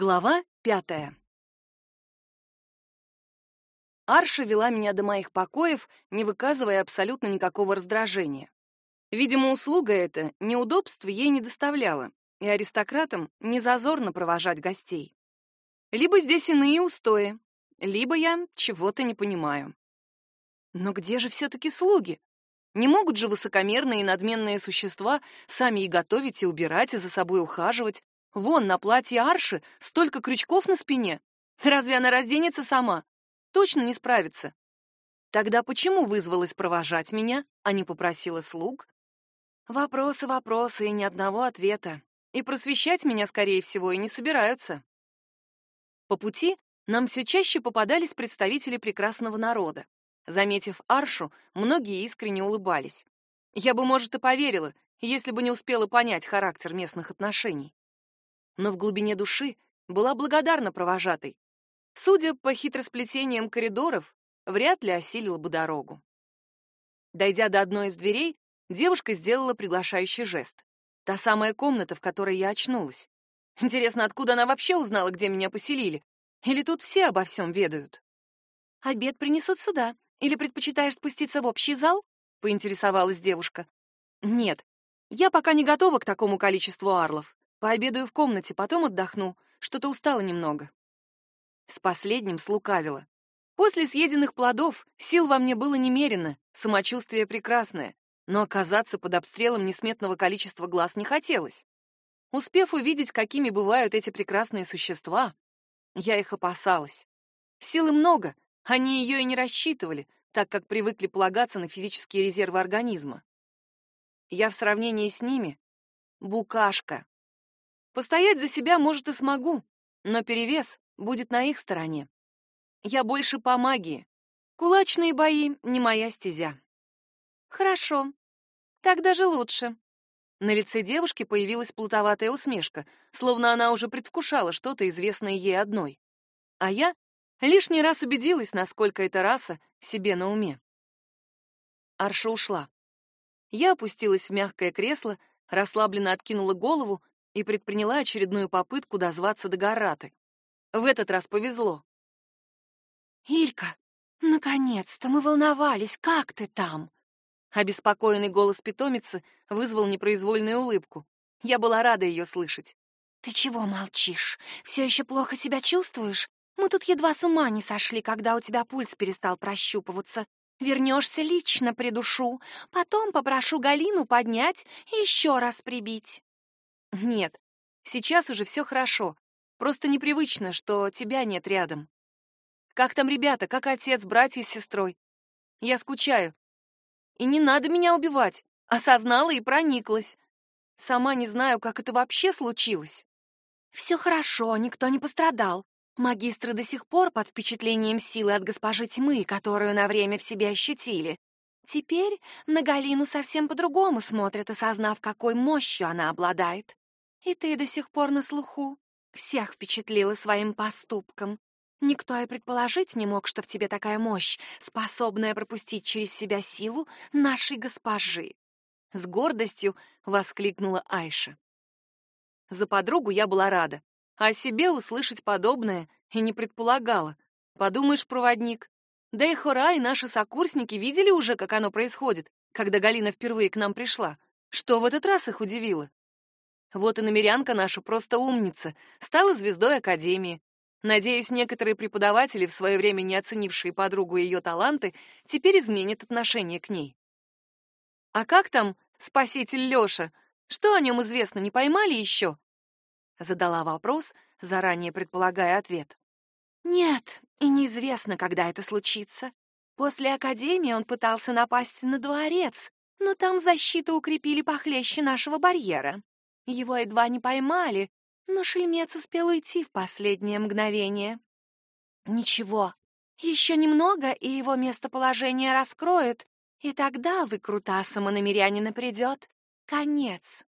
Глава пятая. Арша вела меня до моих покоев, не выказывая абсолютно никакого раздражения. Видимо, услуга эта неудобств ей не доставляла, и аристократам не зазорно провожать гостей. Либо здесь иные устои, либо я чего-то не понимаю. Но где же все-таки слуги? Не могут же высокомерные и надменные существа сами и готовить, и убирать, и за собой ухаживать, Вон на платье Арши столько крючков на спине. Разве она разденется сама? Точно не справится. Тогда почему вызвалась провожать меня, а не попросила слуг? Вопросы, вопросы и ни одного ответа. И просвещать меня, скорее всего, и не собираются. По пути нам все чаще попадались представители прекрасного народа. Заметив Аршу, многие искренне улыбались. Я бы, может, и поверила, если бы не успела понять характер местных отношений но в глубине души была благодарна провожатой. Судя по хитросплетениям коридоров, вряд ли осилила бы дорогу. Дойдя до одной из дверей, девушка сделала приглашающий жест. Та самая комната, в которой я очнулась. Интересно, откуда она вообще узнала, где меня поселили? Или тут все обо всем ведают? «Обед принесут сюда. Или предпочитаешь спуститься в общий зал?» — поинтересовалась девушка. «Нет, я пока не готова к такому количеству арлов. Пообедаю в комнате, потом отдохну. Что-то устала немного. С последним слукавила. После съеденных плодов сил во мне было немерено, самочувствие прекрасное, но оказаться под обстрелом несметного количества глаз не хотелось. Успев увидеть, какими бывают эти прекрасные существа, я их опасалась. Силы много, они ее и не рассчитывали, так как привыкли полагаться на физические резервы организма. Я в сравнении с ними — букашка. Постоять за себя, может, и смогу, но перевес будет на их стороне. Я больше по магии. Кулачные бои — не моя стезя. Хорошо. Так даже лучше. На лице девушки появилась плутоватая усмешка, словно она уже предвкушала что-то известное ей одной. А я лишний раз убедилась, насколько эта раса себе на уме. Арша ушла. Я опустилась в мягкое кресло, расслабленно откинула голову и предприняла очередную попытку дозваться до Гараты. В этот раз повезло. «Илька, наконец-то мы волновались, как ты там?» Обеспокоенный голос питомицы вызвал непроизвольную улыбку. Я была рада ее слышать. «Ты чего молчишь? Все еще плохо себя чувствуешь? Мы тут едва с ума не сошли, когда у тебя пульс перестал прощупываться. Вернешься лично придушу, потом попрошу Галину поднять и еще раз прибить». Нет, сейчас уже все хорошо. Просто непривычно, что тебя нет рядом. Как там ребята, как отец, братья с сестрой? Я скучаю. И не надо меня убивать. Осознала и прониклась. Сама не знаю, как это вообще случилось. Все хорошо, никто не пострадал. Магистры до сих пор под впечатлением силы от госпожи тьмы, которую на время в себе ощутили. Теперь на Галину совсем по-другому смотрят, осознав, какой мощью она обладает. И ты до сих пор на слуху. Всех впечатлила своим поступком. Никто и предположить не мог, что в тебе такая мощь, способная пропустить через себя силу нашей госпожи. С гордостью воскликнула Айша. За подругу я была рада, а себе услышать подобное и не предполагала. Подумаешь, проводник. Да и Хора и наши сокурсники видели уже, как оно происходит, когда Галина впервые к нам пришла. Что в этот раз их удивило? Вот и намерянка наша просто умница, стала звездой Академии. Надеюсь, некоторые преподаватели, в свое время не оценившие подругу и ее таланты, теперь изменят отношение к ней. «А как там спаситель Леша? Что о нем известно, не поймали еще?» Задала вопрос, заранее предполагая ответ. «Нет, и неизвестно, когда это случится. После Академии он пытался напасть на дворец, но там защиту укрепили похлеще нашего барьера. Его едва не поймали, но шельмец успел уйти в последнее мгновение. Ничего, еще немного, и его местоположение раскроют, и тогда выкрутасом иномерянина придет конец.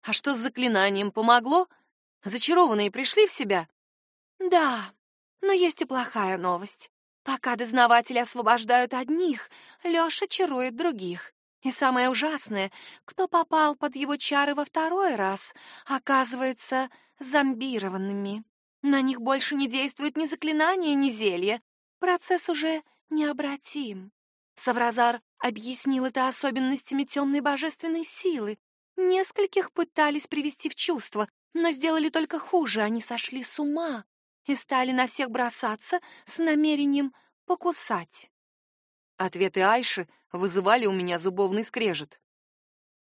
А что с заклинанием помогло? Зачарованные пришли в себя? Да, но есть и плохая новость. Пока дознаватели освобождают одних, Лёша чарует других. И самое ужасное, кто попал под его чары во второй раз, оказывается зомбированными. На них больше не действует ни заклинание, ни зелье. Процесс уже необратим. Савразар объяснил это особенностями темной божественной силы. Нескольких пытались привести в чувство, но сделали только хуже, они сошли с ума и стали на всех бросаться с намерением покусать. Ответы Айши вызывали у меня зубовный скрежет.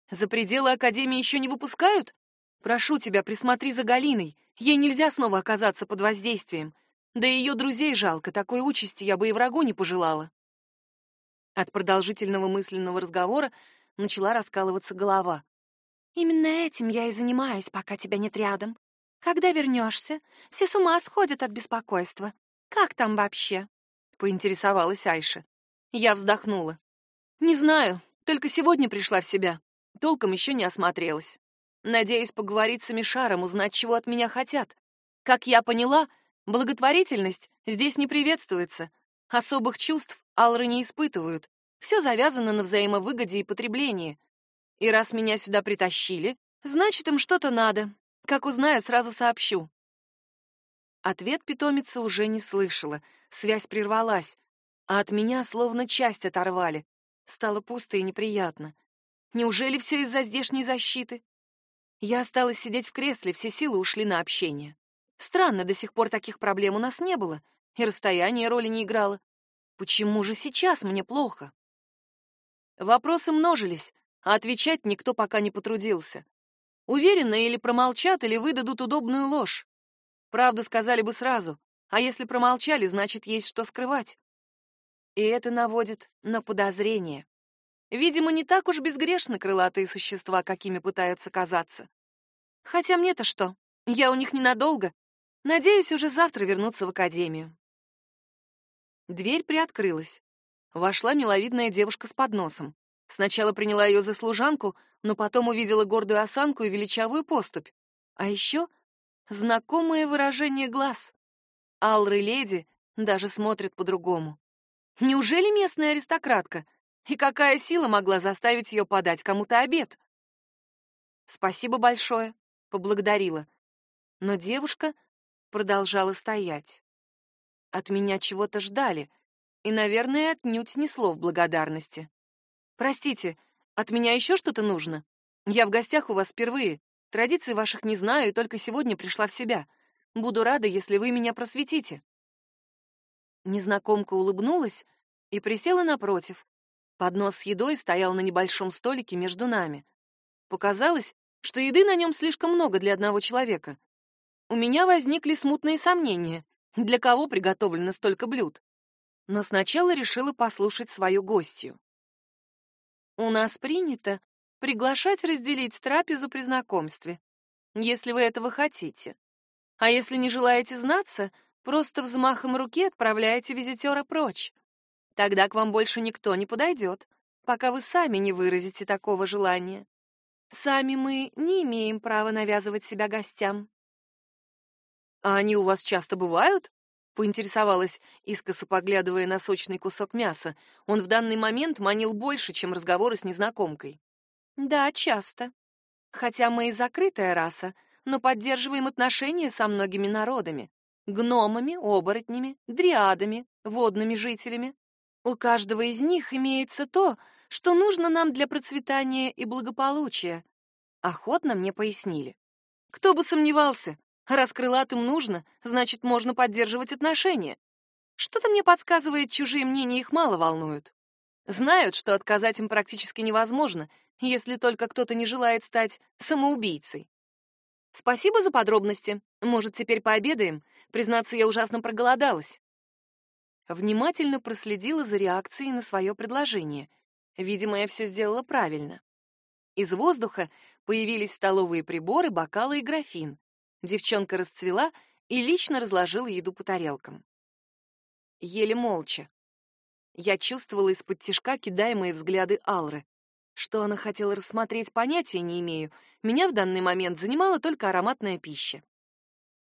«За пределы Академии еще не выпускают? Прошу тебя, присмотри за Галиной. Ей нельзя снова оказаться под воздействием. Да и ее друзей жалко, такой участи я бы и врагу не пожелала». От продолжительного мысленного разговора начала раскалываться голова. «Именно этим я и занимаюсь, пока тебя нет рядом. Когда вернешься, все с ума сходят от беспокойства. Как там вообще?» — поинтересовалась Айша. Я вздохнула. Не знаю, только сегодня пришла в себя. Толком еще не осмотрелась. Надеюсь поговорить с Амишаром, узнать, чего от меня хотят. Как я поняла, благотворительность здесь не приветствуется. Особых чувств алры не испытывают. Все завязано на взаимовыгоде и потреблении. И раз меня сюда притащили, значит, им что-то надо. Как узнаю, сразу сообщу. Ответ питомица уже не слышала. Связь прервалась а от меня словно часть оторвали. Стало пусто и неприятно. Неужели все из-за здешней защиты? Я осталась сидеть в кресле, все силы ушли на общение. Странно, до сих пор таких проблем у нас не было, и расстояние роли не играло. Почему же сейчас мне плохо? Вопросы множились, а отвечать никто пока не потрудился. Уверенно или промолчат, или выдадут удобную ложь. Правду сказали бы сразу, а если промолчали, значит, есть что скрывать и это наводит на подозрение. Видимо, не так уж безгрешны крылатые существа, какими пытаются казаться. Хотя мне-то что? Я у них ненадолго. Надеюсь, уже завтра вернуться в академию. Дверь приоткрылась. Вошла миловидная девушка с подносом. Сначала приняла ее за служанку, но потом увидела гордую осанку и величавую поступь. А еще знакомое выражение глаз. Алры леди даже смотрят по-другому. Неужели местная аристократка? И какая сила могла заставить ее подать кому-то обед? Спасибо большое, поблагодарила. Но девушка продолжала стоять. От меня чего-то ждали, и, наверное, отнюдь не слов благодарности. Простите, от меня еще что-то нужно? Я в гостях у вас впервые. Традиций ваших не знаю и только сегодня пришла в себя. Буду рада, если вы меня просветите. Незнакомка улыбнулась и присела напротив. Поднос с едой стоял на небольшом столике между нами. Показалось, что еды на нем слишком много для одного человека. У меня возникли смутные сомнения, для кого приготовлено столько блюд. Но сначала решила послушать свою гостью. У нас принято приглашать разделить трапезу при знакомстве, если вы этого хотите. А если не желаете знаться, Просто взмахом руки отправляете визитера прочь. Тогда к вам больше никто не подойдет, пока вы сами не выразите такого желания. Сами мы не имеем права навязывать себя гостям. А они у вас часто бывают? поинтересовалась, искоса поглядывая на сочный кусок мяса. Он в данный момент манил больше, чем разговоры с незнакомкой. Да, часто. Хотя мы и закрытая раса, но поддерживаем отношения со многими народами гномами, оборотнями, дриадами, водными жителями. У каждого из них имеется то, что нужно нам для процветания и благополучия. Охотно мне пояснили. Кто бы сомневался, раз крылатым нужно, значит, можно поддерживать отношения. Что-то мне подсказывает, чужие мнения их мало волнуют. Знают, что отказать им практически невозможно, если только кто-то не желает стать самоубийцей. Спасибо за подробности. Может, теперь пообедаем? Признаться, я ужасно проголодалась. Внимательно проследила за реакцией на свое предложение. Видимо, я все сделала правильно. Из воздуха появились столовые приборы, бокалы и графин. Девчонка расцвела и лично разложила еду по тарелкам. Еле молча. Я чувствовала из-под тишка кидаемые взгляды Алры. Что она хотела рассмотреть, понятия не имею. Меня в данный момент занимала только ароматная пища.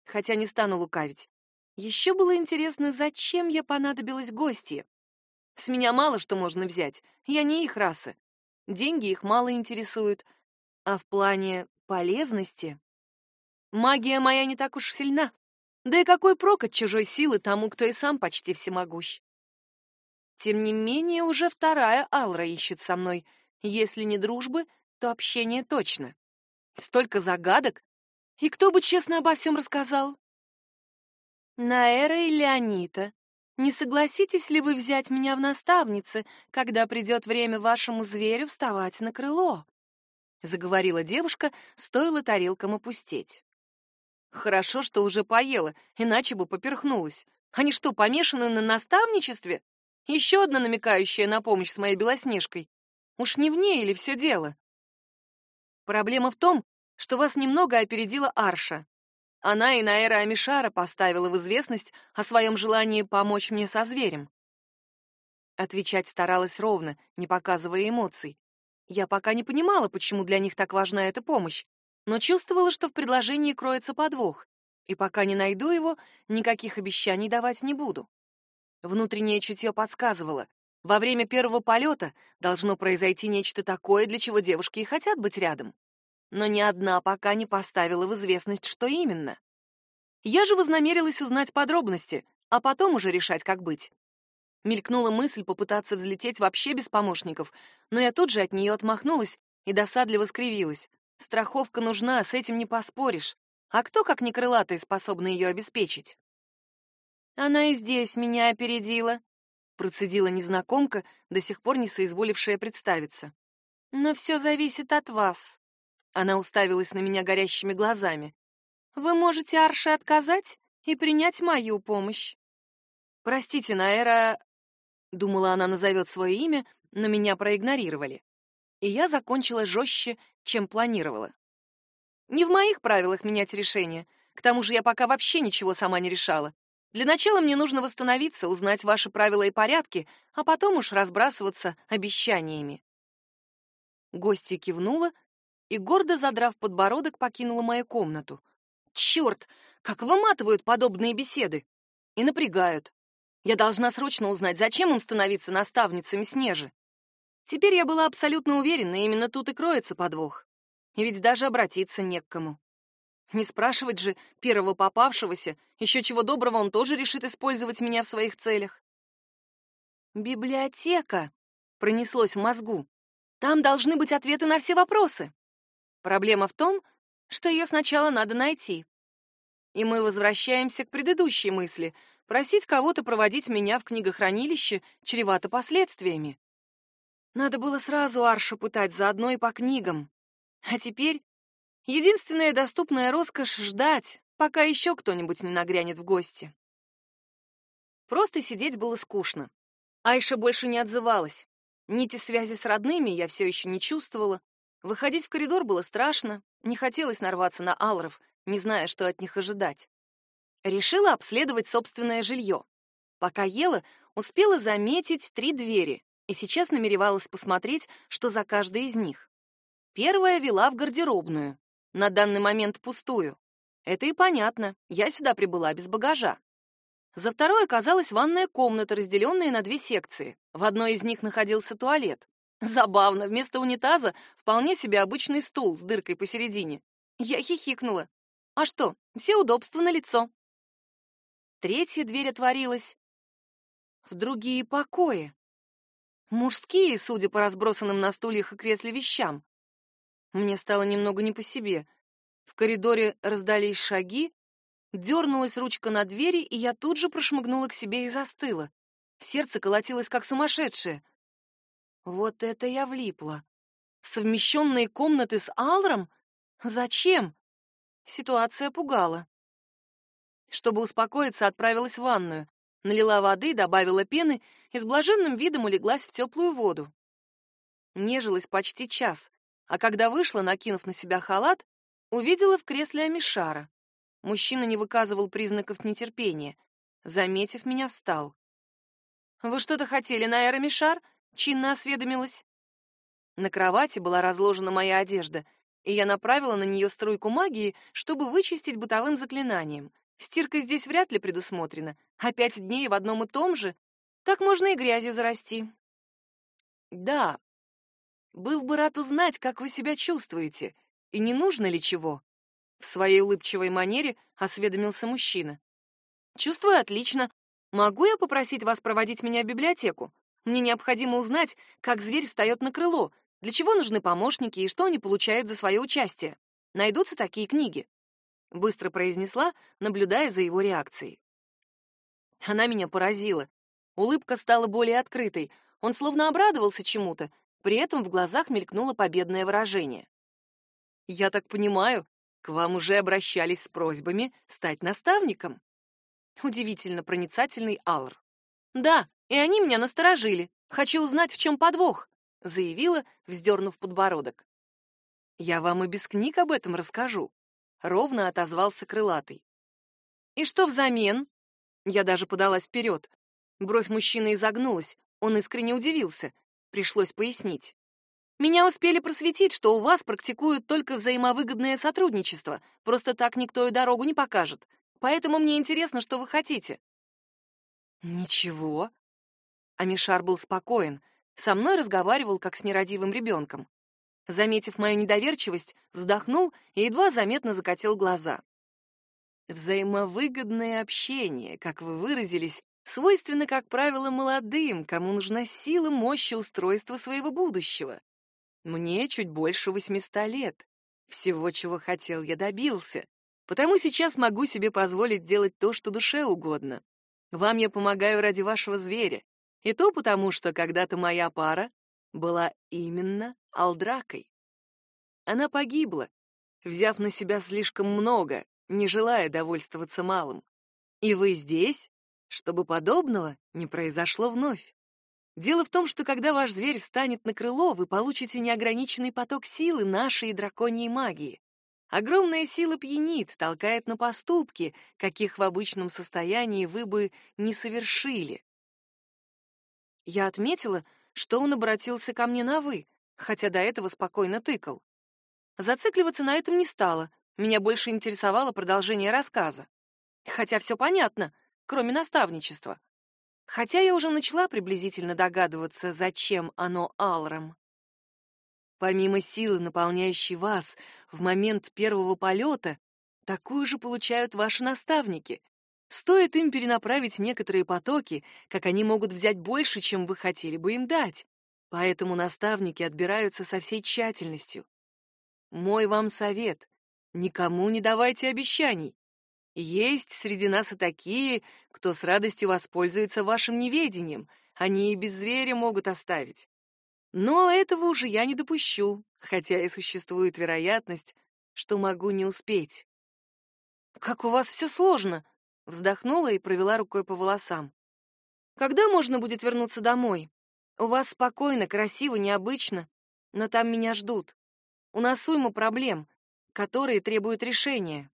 Хотя не стану лукавить. Еще было интересно, зачем я понадобилась гостье. С меня мало что можно взять, я не их расы. деньги их мало интересуют, а в плане полезности магия моя не так уж сильна. Да и какой прок от чужой силы тому, кто и сам почти всемогущ? Тем не менее, уже вторая Алра ищет со мной. Если не дружбы, то общение точно. Столько загадок. И кто бы честно обо всем рассказал? Наэра и Леонита, не согласитесь ли вы взять меня в наставницы, когда придет время вашему зверю вставать на крыло? Заговорила девушка, стоило тарелкам опустеть. Хорошо, что уже поела, иначе бы поперхнулась. Они что, помешаны на наставничестве? Еще одна намекающая на помощь с моей Белоснежкой. Уж не в ней или все дело? Проблема в том, что вас немного опередила Арша. Она и Наэра Амишара поставила в известность о своем желании помочь мне со зверем. Отвечать старалась ровно, не показывая эмоций. Я пока не понимала, почему для них так важна эта помощь, но чувствовала, что в предложении кроется подвох, и пока не найду его, никаких обещаний давать не буду. Внутреннее чутье подсказывало, во время первого полета должно произойти нечто такое, для чего девушки и хотят быть рядом но ни одна пока не поставила в известность, что именно. Я же вознамерилась узнать подробности, а потом уже решать, как быть. Мелькнула мысль попытаться взлететь вообще без помощников, но я тут же от нее отмахнулась и досадливо скривилась. Страховка нужна, с этим не поспоришь. А кто, как не крылатый, способный ее обеспечить? Она и здесь меня опередила, процедила незнакомка, до сих пор не соизволившая представиться. Но все зависит от вас. Она уставилась на меня горящими глазами. Вы можете Арше отказать и принять мою помощь. Простите, Наэра, думала, она назовет свое имя, но меня проигнорировали. И я закончила жестче, чем планировала. Не в моих правилах менять решение. К тому же я пока вообще ничего сама не решала. Для начала мне нужно восстановиться, узнать ваши правила и порядки, а потом уж разбрасываться обещаниями. Гостья кивнула, и, гордо задрав подбородок, покинула мою комнату. Черт, как выматывают подобные беседы! И напрягают. Я должна срочно узнать, зачем им становиться наставницами Снежи. Теперь я была абсолютно уверена, именно тут и кроется подвох. И ведь даже обратиться не к кому. Не спрашивать же первого попавшегося, еще чего доброго он тоже решит использовать меня в своих целях. «Библиотека!» — пронеслось в мозгу. «Там должны быть ответы на все вопросы». Проблема в том, что ее сначала надо найти. И мы возвращаемся к предыдущей мысли. Просить кого-то проводить меня в книгохранилище чревато последствиями. Надо было сразу Аршу пытать заодно и по книгам. А теперь единственная доступная роскошь — ждать, пока еще кто-нибудь не нагрянет в гости. Просто сидеть было скучно. Айша больше не отзывалась. Нити связи с родными я все еще не чувствовала, Выходить в коридор было страшно, не хотелось нарваться на алров, не зная, что от них ожидать. Решила обследовать собственное жилье. Пока ела, успела заметить три двери и сейчас намеревалась посмотреть, что за каждой из них. Первая вела в гардеробную, на данный момент пустую. Это и понятно, я сюда прибыла без багажа. За второй оказалась ванная комната, разделенная на две секции. В одной из них находился туалет. Забавно, вместо унитаза вполне себе обычный стул с дыркой посередине. Я хихикнула. А что, все удобства на лицо. Третья дверь отворилась в другие покои. Мужские, судя по разбросанным на стульях и кресле вещам. Мне стало немного не по себе. В коридоре раздались шаги, дернулась ручка на двери, и я тут же прошмыгнула к себе и застыла. Сердце колотилось как сумасшедшее. Вот это я влипла. Совмещенные комнаты с Алром? Зачем? Ситуация пугала. Чтобы успокоиться, отправилась в ванную, налила воды, добавила пены и с блаженным видом улеглась в теплую воду. Нежилась почти час, а когда вышла, накинув на себя халат, увидела в кресле Амишара. Мужчина не выказывал признаков нетерпения. Заметив меня, встал. «Вы что-то хотели, Найра Мишар?» Чинно осведомилась. На кровати была разложена моя одежда, и я направила на нее струйку магии, чтобы вычистить бытовым заклинанием. Стирка здесь вряд ли предусмотрена, а пять дней в одном и том же, так можно и грязью зарасти. Да, Был бы рад узнать, как вы себя чувствуете, и не нужно ли чего. В своей улыбчивой манере осведомился мужчина. Чувствую отлично. Могу я попросить вас проводить меня в библиотеку? Мне необходимо узнать, как зверь встает на крыло, для чего нужны помощники и что они получают за свое участие. Найдутся такие книги. Быстро произнесла, наблюдая за его реакцией. Она меня поразила. Улыбка стала более открытой. Он словно обрадовался чему-то, при этом в глазах мелькнуло победное выражение. «Я так понимаю, к вам уже обращались с просьбами стать наставником?» Удивительно проницательный Алр. «Да, и они меня насторожили. Хочу узнать, в чем подвох», — заявила, вздернув подбородок. «Я вам и без книг об этом расскажу», — ровно отозвался крылатый. «И что взамен?» Я даже подалась вперед. Бровь мужчины изогнулась, он искренне удивился. Пришлось пояснить. Меня успели просветить, что у вас практикуют только взаимовыгодное сотрудничество. Просто так никто и дорогу не покажет. Поэтому мне интересно, что вы хотите. Ничего. Амишар был спокоен. Со мной разговаривал, как с нерадивым ребенком. Заметив мою недоверчивость, вздохнул и едва заметно закатил глаза. Взаимовыгодное общение, как вы выразились, свойственно, как правило, молодым, кому нужна сила, мощь и устройство своего будущего. Мне чуть больше 800 лет. Всего, чего хотел, я добился. Потому сейчас могу себе позволить делать то, что душе угодно. Вам я помогаю ради вашего зверя. И то потому, что когда-то моя пара была именно Алдракой. Она погибла, взяв на себя слишком много, не желая довольствоваться малым. И вы здесь, чтобы подобного не произошло вновь. Дело в том, что когда ваш зверь встанет на крыло, вы получите неограниченный поток силы нашей драконьей магии. Огромная сила пьянит, толкает на поступки, каких в обычном состоянии вы бы не совершили. Я отметила, что он обратился ко мне на «вы», хотя до этого спокойно тыкал. Зацикливаться на этом не стала, меня больше интересовало продолжение рассказа. Хотя все понятно — кроме наставничества. Хотя я уже начала приблизительно догадываться, зачем оно Алрам. Помимо силы, наполняющей вас в момент первого полета, такую же получают ваши наставники. Стоит им перенаправить некоторые потоки, как они могут взять больше, чем вы хотели бы им дать. Поэтому наставники отбираются со всей тщательностью. Мой вам совет — никому не давайте обещаний. Есть среди нас и такие, кто с радостью воспользуется вашим неведением. Они и без зверя могут оставить. Но этого уже я не допущу, хотя и существует вероятность, что могу не успеть. Как у вас все сложно, вздохнула и провела рукой по волосам. Когда можно будет вернуться домой? У вас спокойно, красиво, необычно, но там меня ждут. У нас уйма проблем, которые требуют решения.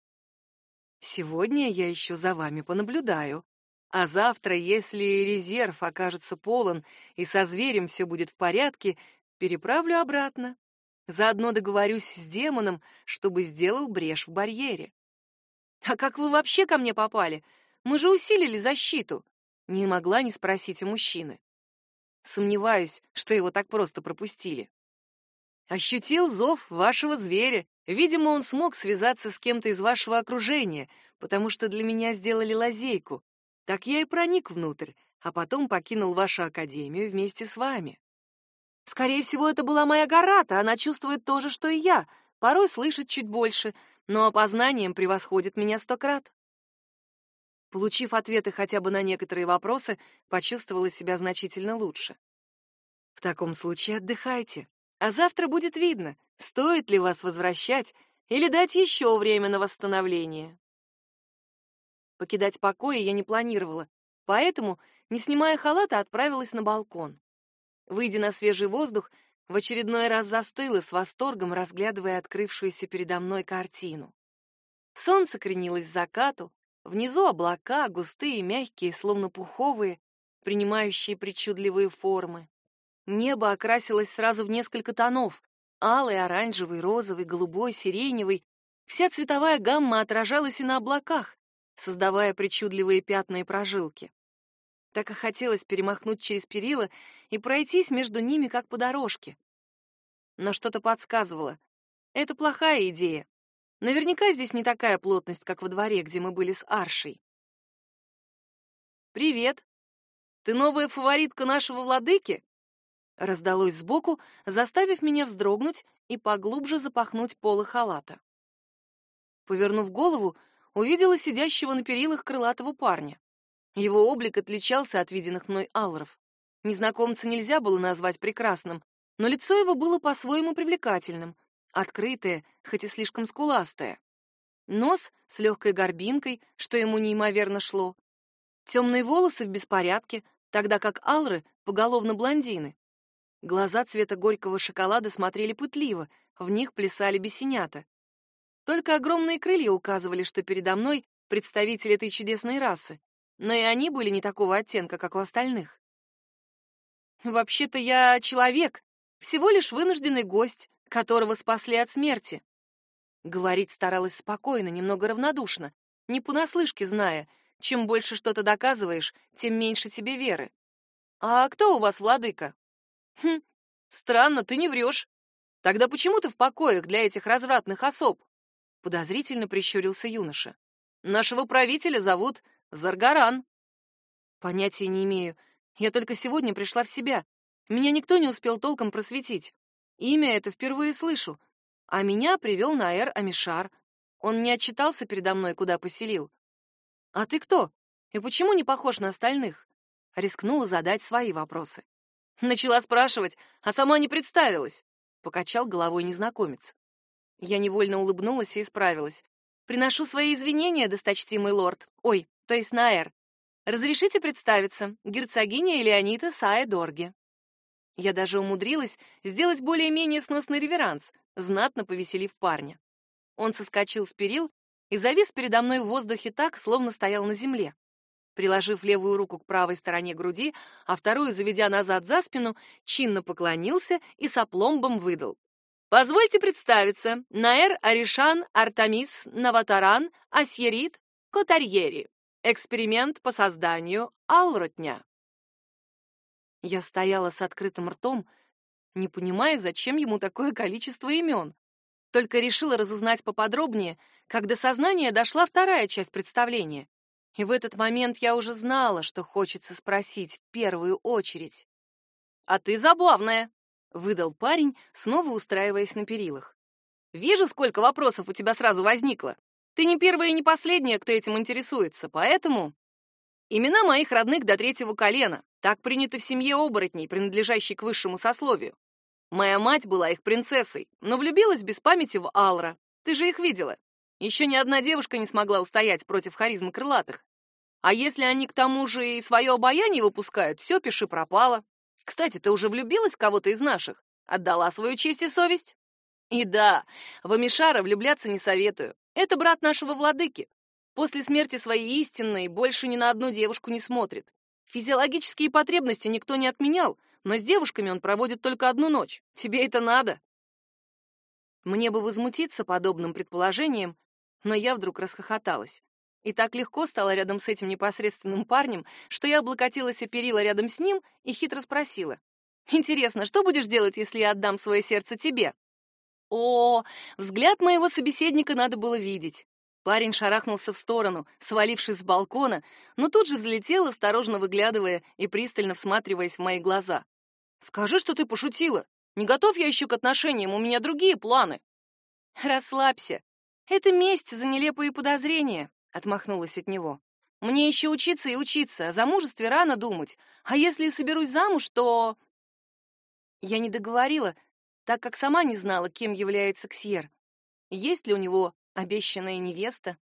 Сегодня я еще за вами понаблюдаю. А завтра, если резерв окажется полон и со зверем все будет в порядке, переправлю обратно. Заодно договорюсь с демоном, чтобы сделал брешь в барьере. А как вы вообще ко мне попали? Мы же усилили защиту. Не могла не спросить у мужчины. Сомневаюсь, что его так просто пропустили. Ощутил зов вашего зверя. Видимо, он смог связаться с кем-то из вашего окружения, потому что для меня сделали лазейку. Так я и проник внутрь, а потом покинул вашу академию вместе с вами. Скорее всего, это была моя Гарата, она чувствует то же, что и я, порой слышит чуть больше, но опознанием превосходит меня сто крат. Получив ответы хотя бы на некоторые вопросы, почувствовала себя значительно лучше. В таком случае отдыхайте. А завтра будет видно, стоит ли вас возвращать или дать еще время на восстановление. Покидать покои я не планировала, поэтому, не снимая халата, отправилась на балкон. Выйдя на свежий воздух, в очередной раз застыла с восторгом, разглядывая открывшуюся передо мной картину. Солнце кренилось к закату, внизу облака, густые мягкие, словно пуховые, принимающие причудливые формы. Небо окрасилось сразу в несколько тонов — алый, оранжевый, розовый, голубой, сиреневый. Вся цветовая гамма отражалась и на облаках, создавая причудливые пятна и прожилки. Так и хотелось перемахнуть через перила и пройтись между ними, как по дорожке. но что-то подсказывало. Это плохая идея. Наверняка здесь не такая плотность, как во дворе, где мы были с Аршей. «Привет! Ты новая фаворитка нашего владыки?» Раздалось сбоку, заставив меня вздрогнуть и поглубже запахнуть полы халата. Повернув голову, увидела сидящего на перилах крылатого парня. Его облик отличался от виденных мной алров. Незнакомца нельзя было назвать прекрасным, но лицо его было по-своему привлекательным, открытое, хоть и слишком скуластое. Нос с легкой горбинкой, что ему неимоверно шло. Темные волосы в беспорядке, тогда как алры поголовно блондины. Глаза цвета горького шоколада смотрели пытливо, в них плясали бесенята. Только огромные крылья указывали, что передо мной представитель этой чудесной расы, но и они были не такого оттенка, как у остальных. Вообще-то я человек, всего лишь вынужденный гость, которого спасли от смерти. Говорить старалась спокойно, немного равнодушно, не понаслышке зная, чем больше что-то доказываешь, тем меньше тебе веры. А кто у вас владыка? Хм, странно, ты не врешь. Тогда почему ты в покоях для этих развратных особ? Подозрительно прищурился юноша. Нашего правителя зовут Заргаран. Понятия не имею. Я только сегодня пришла в себя. Меня никто не успел толком просветить. Имя это впервые слышу. А меня привел Наэр Амишар. Он не отчитался передо мной, куда поселил. А ты кто? И почему не похож на остальных? Рискнула задать свои вопросы. Начала спрашивать, а сама не представилась. Покачал головой незнакомец. Я невольно улыбнулась и исправилась. Приношу свои извинения, досточтимый лорд. Ой, то есть Наэр. Разрешите представиться, герцогиня Элеонита Сая Дорги. Я даже умудрилась сделать более-менее сносный реверанс, знатно повеселив парня. Он соскочил с перил и завис передо мной в воздухе так, словно стоял на земле. Приложив левую руку к правой стороне груди, а вторую заведя назад за спину, чинно поклонился и с опломбом выдал. «Позвольте представиться, Наэр Аришан Артамис Наватаран Асьерит Котарьери. Эксперимент по созданию Алротня». Я стояла с открытым ртом, не понимая, зачем ему такое количество имен. Только решила разузнать поподробнее, когда сознание дошла вторая часть представления. И в этот момент я уже знала, что хочется спросить в первую очередь. «А ты забавная», — выдал парень, снова устраиваясь на перилах. «Вижу, сколько вопросов у тебя сразу возникло. Ты не первая и не последняя, кто этим интересуется, поэтому...» «Имена моих родных до третьего колена. Так принято в семье оборотней, принадлежащей к высшему сословию. Моя мать была их принцессой, но влюбилась без памяти в Алра. Ты же их видела. Еще ни одна девушка не смогла устоять против харизмы крылатых. А если они к тому же и свое обаяние выпускают, все пиши пропало. Кстати, ты уже влюбилась в кого-то из наших? Отдала свою честь и совесть? И да, в Амишара влюбляться не советую. Это брат нашего владыки. После смерти своей истинной больше ни на одну девушку не смотрит. Физиологические потребности никто не отменял, но с девушками он проводит только одну ночь. Тебе это надо? Мне бы возмутиться подобным предположением, но я вдруг расхохоталась. И так легко стало рядом с этим непосредственным парнем, что я облокотилась о перила рядом с ним и хитро спросила. «Интересно, что будешь делать, если я отдам свое сердце тебе?» О, взгляд моего собеседника надо было видеть. Парень шарахнулся в сторону, свалившись с балкона, но тут же взлетел, осторожно выглядывая и пристально всматриваясь в мои глаза. «Скажи, что ты пошутила. Не готов я еще к отношениям, у меня другие планы». «Расслабься. Это месть за нелепые подозрения», — отмахнулась от него. «Мне еще учиться и учиться, о замужестве рано думать. А если соберусь замуж, то...» Я не договорила, так как сама не знала, кем является Ксьер. Есть ли у него обещанная невеста.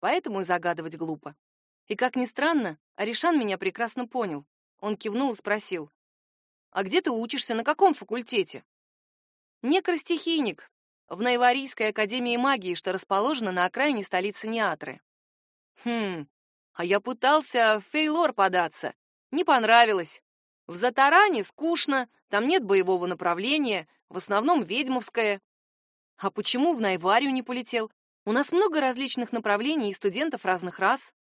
Поэтому и загадывать глупо. И как ни странно, Аришан меня прекрасно понял. Он кивнул и спросил: "А где ты учишься, на каком факультете?" "Некростихийник, в Наиварийской академии магии, что расположена на окраине столицы Неатры". "Хм, а я пытался в Фейлор податься. Не понравилось. В Затаране скучно, там нет боевого направления, в основном ведьмовское. А почему в Найварию не полетел? У нас много различных направлений и студентов разных рас.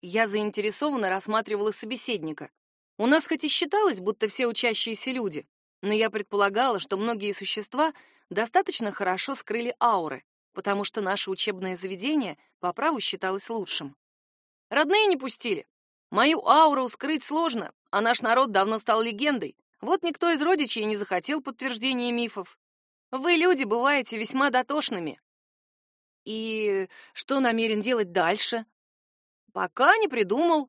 Я заинтересованно рассматривала собеседника. У нас хоть и считалось, будто все учащиеся люди, но я предполагала, что многие существа достаточно хорошо скрыли ауры, потому что наше учебное заведение по праву считалось лучшим. Родные не пустили. Мою ауру скрыть сложно, а наш народ давно стал легендой. Вот никто из родичей не захотел подтверждения мифов. Вы, люди, бываете весьма дотошными. И что намерен делать дальше? Пока не придумал.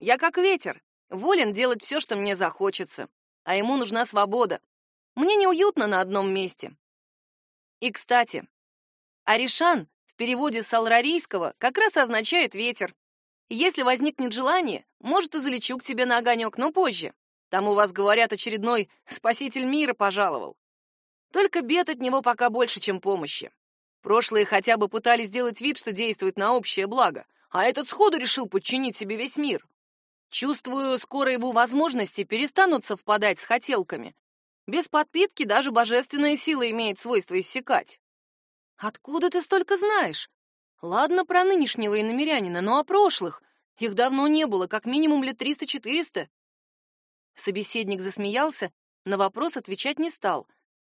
Я как ветер, волен делать все, что мне захочется, а ему нужна свобода. Мне неуютно на одном месте. И, кстати, Аришан в переводе с алрарийского как раз означает ветер. Если возникнет желание, может, и залечу к тебе на огонек, но позже. Там у вас, говорят, очередной спаситель мира пожаловал. Только бед от него пока больше, чем помощи. Прошлые хотя бы пытались сделать вид, что действуют на общее благо, а этот сходу решил подчинить себе весь мир. Чувствую, скоро его возможности перестанут совпадать с хотелками. Без подпитки даже божественная сила имеет свойство иссякать. Откуда ты столько знаешь? Ладно про нынешнего иномерянина, но о прошлых. Их давно не было, как минимум лет триста-четыреста. Собеседник засмеялся, на вопрос отвечать не стал,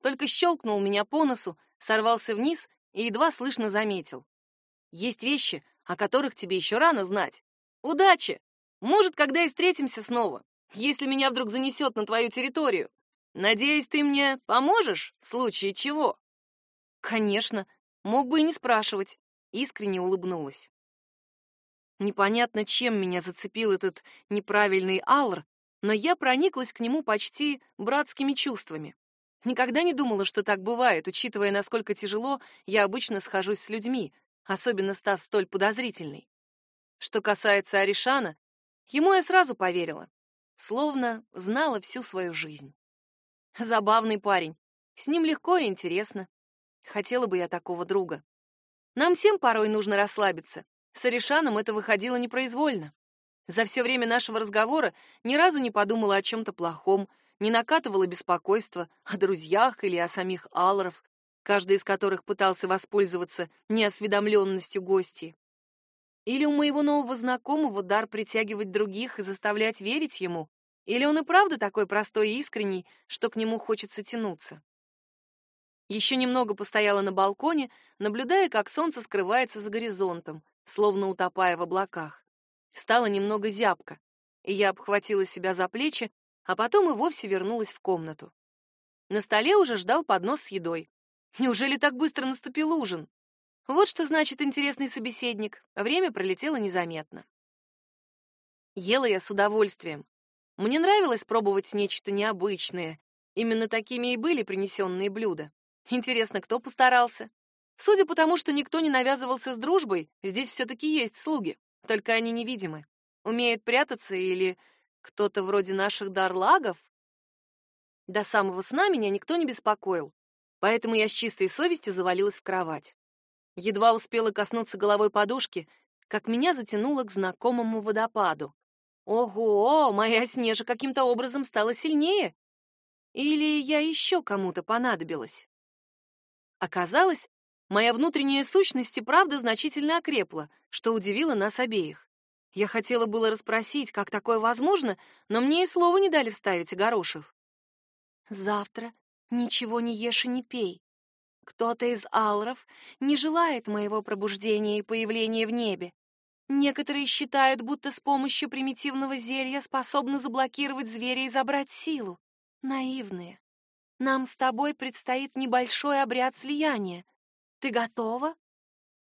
только щелкнул меня по носу, сорвался вниз и едва слышно заметил. Есть вещи, о которых тебе еще рано знать. Удачи! Может, когда и встретимся снова, если меня вдруг занесет на твою территорию. Надеюсь, ты мне поможешь в случае чего? Конечно, мог бы и не спрашивать. Искренне улыбнулась. Непонятно, чем меня зацепил этот неправильный алр, но я прониклась к нему почти братскими чувствами. Никогда не думала, что так бывает, учитывая, насколько тяжело я обычно схожусь с людьми, особенно став столь подозрительной. Что касается Аришана, ему я сразу поверила, словно знала всю свою жизнь. Забавный парень, с ним легко и интересно. Хотела бы я такого друга. Нам всем порой нужно расслабиться. С Аришаном это выходило непроизвольно. За все время нашего разговора ни разу не подумала о чем-то плохом, не накатывала беспокойство о друзьях или о самих Алларов, каждый из которых пытался воспользоваться неосведомленностью гостей. Или у моего нового знакомого дар притягивать других и заставлять верить ему, или он и правда такой простой и искренний, что к нему хочется тянуться. Еще немного постояла на балконе, наблюдая, как солнце скрывается за горизонтом, словно утопая в облаках. Стало немного зябко, и я обхватила себя за плечи, а потом и вовсе вернулась в комнату. На столе уже ждал поднос с едой. Неужели так быстро наступил ужин? Вот что значит интересный собеседник. Время пролетело незаметно. Ела я с удовольствием. Мне нравилось пробовать нечто необычное. Именно такими и были принесенные блюда. Интересно, кто постарался? Судя по тому, что никто не навязывался с дружбой, здесь все-таки есть слуги, только они невидимы. Умеют прятаться или кто-то вроде наших дарлагов? До самого сна меня никто не беспокоил, поэтому я с чистой совестью завалилась в кровать. Едва успела коснуться головой подушки, как меня затянуло к знакомому водопаду. Ого, моя Снежа каким-то образом стала сильнее. Или я еще кому-то понадобилась? Оказалось, моя внутренняя сущность и правда значительно окрепла, что удивило нас обеих. Я хотела было расспросить, как такое возможно, но мне и слова не дали вставить Огорошев. «Завтра ничего не ешь и не пей. Кто-то из алров не желает моего пробуждения и появления в небе. Некоторые считают, будто с помощью примитивного зелья способны заблокировать зверя и забрать силу. Наивные. Нам с тобой предстоит небольшой обряд слияния. Ты готова?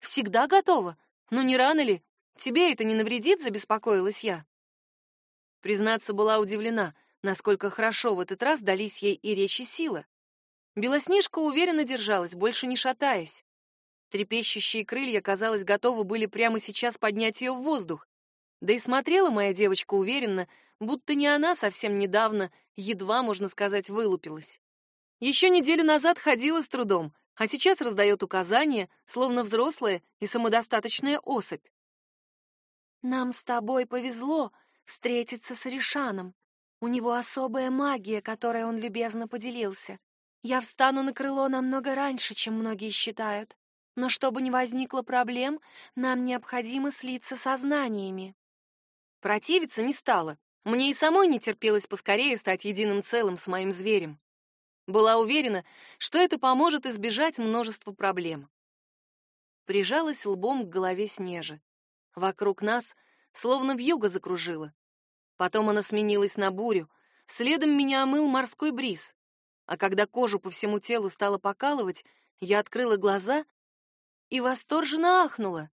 Всегда готова. Но не рано ли? Тебе это не навредит, забеспокоилась я. Признаться, была удивлена, насколько хорошо в этот раз дались ей и речь, и сила. Белоснежка уверенно держалась, больше не шатаясь. Трепещущие крылья, казалось, готовы были прямо сейчас поднять ее в воздух. Да и смотрела моя девочка уверенно, будто не она совсем недавно, едва, можно сказать, вылупилась. Еще неделю назад ходила с трудом, а сейчас раздает указания, словно взрослая и самодостаточная особь. Нам с тобой повезло встретиться с Ришаном. У него особая магия, которой он любезно поделился. Я встану на крыло намного раньше, чем многие считают. Но чтобы не возникло проблем, нам необходимо слиться сознаниями. Противиться не стало. Мне и самой не терпелось поскорее стать единым целым с моим зверем. Была уверена, что это поможет избежать множества проблем. Прижалась лбом к голове Снежи. Вокруг нас словно вьюга закружила. Потом она сменилась на бурю, следом меня омыл морской бриз. А когда кожу по всему телу стало покалывать, я открыла глаза и восторженно ахнула.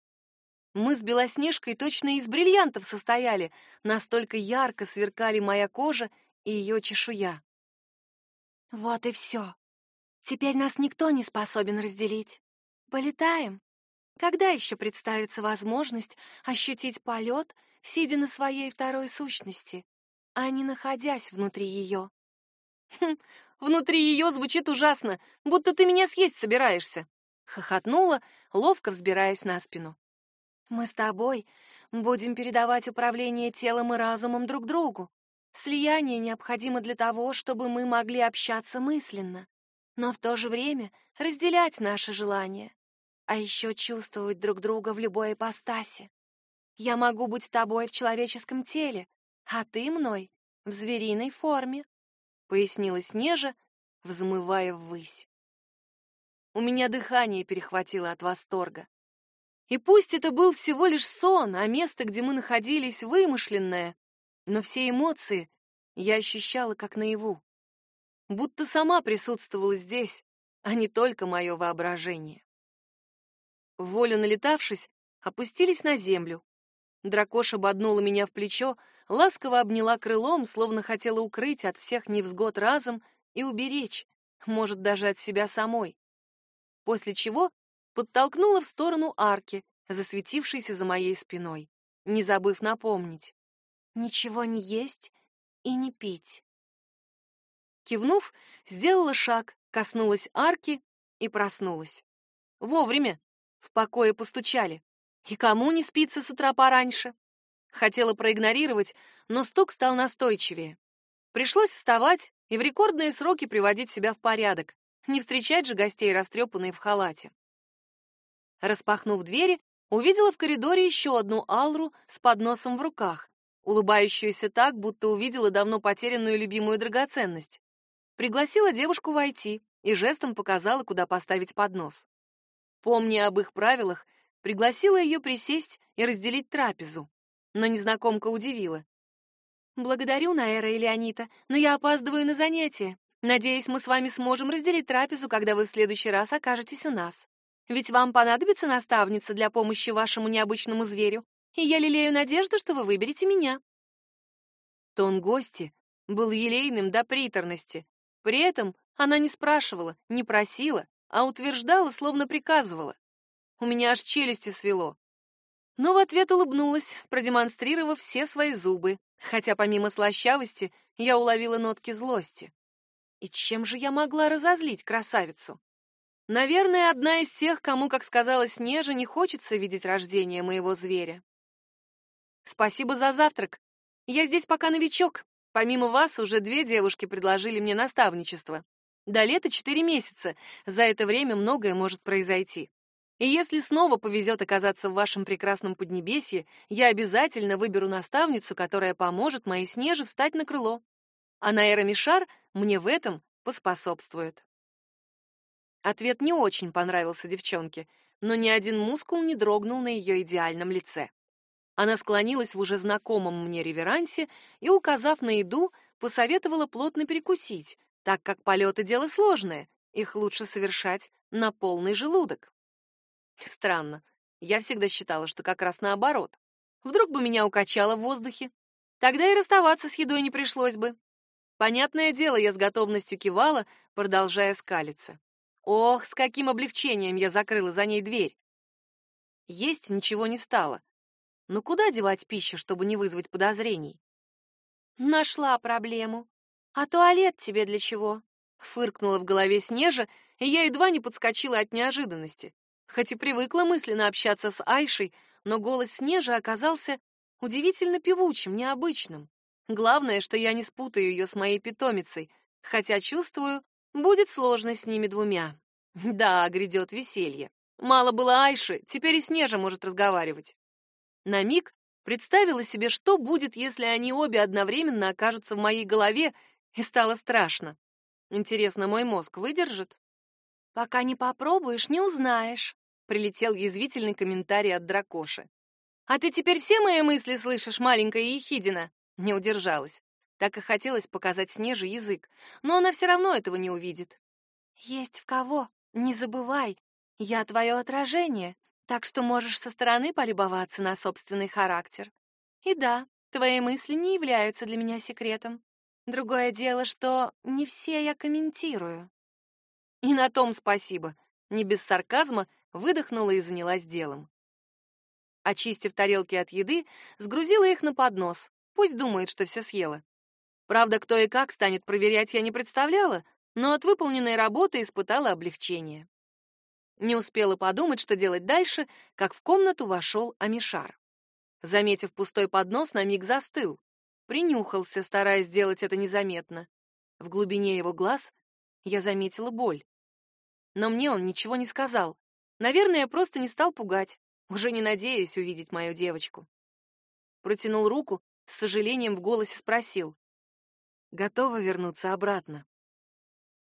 Мы с Белоснежкой точно из бриллиантов состояли, настолько ярко сверкали моя кожа и ее чешуя. Вот и все. Теперь нас никто не способен разделить. Полетаем. Когда еще представится возможность ощутить полет, сидя на своей второй сущности, а не находясь внутри ее? Хм, внутри ее звучит ужасно, будто ты меня съесть собираешься. Хохотнула, ловко взбираясь на спину. Мы с тобой будем передавать управление телом и разумом друг другу. Слияние необходимо для того, чтобы мы могли общаться мысленно, но в то же время разделять наши желания, а еще чувствовать друг друга в любой ипостаси. Я могу быть тобой в человеческом теле, а ты мной в звериной форме, пояснила Снежа, взмывая ввысь. У меня дыхание перехватило от восторга. И пусть это был всего лишь сон, а место, где мы находились, вымышленное, но все эмоции я ощущала как наяву. Будто сама присутствовала здесь, а не только мое воображение. волю налетавшись, опустились на землю. Дракоша боднула меня в плечо, ласково обняла крылом, словно хотела укрыть от всех невзгод разом и уберечь, может, даже от себя самой. После чего подтолкнула в сторону арки, засветившейся за моей спиной, не забыв напомнить. «Ничего не есть и не пить». Кивнув, сделала шаг, коснулась арки и проснулась. Вовремя. В покое постучали. И кому не спится с утра пораньше? Хотела проигнорировать, но стук стал настойчивее. Пришлось вставать и в рекордные сроки приводить себя в порядок, не встречать же гостей, растрепанные в халате. Распахнув двери, увидела в коридоре еще одну Алру с подносом в руках, улыбающуюся так, будто увидела давно потерянную любимую драгоценность. Пригласила девушку войти и жестом показала, куда поставить поднос. Помня об их правилах, пригласила ее присесть и разделить трапезу. Но незнакомка удивила. «Благодарю, Наэра и Леонита, но я опаздываю на занятия. Надеюсь, мы с вами сможем разделить трапезу, когда вы в следующий раз окажетесь у нас». Ведь вам понадобится наставница для помощи вашему необычному зверю, и я лелею надежду, что вы выберете меня». Тон гости был елейным до приторности. При этом она не спрашивала, не просила, а утверждала, словно приказывала. У меня аж челюсти свело. Но в ответ улыбнулась, продемонстрировав все свои зубы, хотя помимо слащавости я уловила нотки злости. И чем же я могла разозлить красавицу? Наверное, одна из тех, кому, как сказала Снежа, не хочется видеть рождение моего зверя. Спасибо за завтрак. Я здесь пока новичок. Помимо вас, уже две девушки предложили мне наставничество. До лета четыре месяца. За это время многое может произойти. И если снова повезет оказаться в вашем прекрасном Поднебесье, я обязательно выберу наставницу, которая поможет моей Снеже встать на крыло. А Наэра Мишар мне в этом поспособствует. Ответ не очень понравился девчонке, но ни один мускул не дрогнул на ее идеальном лице. Она склонилась в уже знакомом мне реверансе и, указав на еду, посоветовала плотно перекусить, так как полеты — дело сложное, их лучше совершать на полный желудок. Странно, я всегда считала, что как раз наоборот. Вдруг бы меня укачало в воздухе, тогда и расставаться с едой не пришлось бы. Понятное дело, я с готовностью кивала, продолжая скалиться. Ох, с каким облегчением я закрыла за ней дверь. Есть ничего не стало. Но куда девать пищу, чтобы не вызвать подозрений? Нашла проблему. А туалет тебе для чего? Фыркнула в голове Снежа, и я едва не подскочила от неожиданности. Хоть и привыкла мысленно общаться с Айшей, но голос Снежи оказался удивительно певучим, необычным. Главное, что я не спутаю ее с моей питомицей, хотя чувствую, Будет сложно с ними двумя. Да, грядет веселье. Мало было Айши, теперь и Снежа может разговаривать. На миг представила себе, что будет, если они обе одновременно окажутся в моей голове, и стало страшно. Интересно, мой мозг выдержит? Пока не попробуешь, не узнаешь, прилетел язвительный комментарий от дракоши. А ты теперь все мои мысли слышишь, маленькая Ехидина? Не удержалась. Так и хотелось показать Снеже язык, но она все равно этого не увидит. Есть в кого, не забывай. Я твое отражение, так что можешь со стороны полюбоваться на собственный характер. И да, твои мысли не являются для меня секретом. Другое дело, что не все я комментирую. И на том спасибо. Не без сарказма выдохнула и занялась делом. Очистив тарелки от еды, сгрузила их на поднос. Пусть думает, что все съела. Правда, кто и как станет проверять, я не представляла, но от выполненной работы испытала облегчение. Не успела подумать, что делать дальше, как в комнату вошел Амишар. Заметив пустой поднос, на миг застыл. Принюхался, стараясь сделать это незаметно. В глубине его глаз я заметила боль. Но мне он ничего не сказал. Наверное, просто не стал пугать, уже не надеясь увидеть мою девочку. Протянул руку, с сожалением в голосе спросил готова вернуться обратно.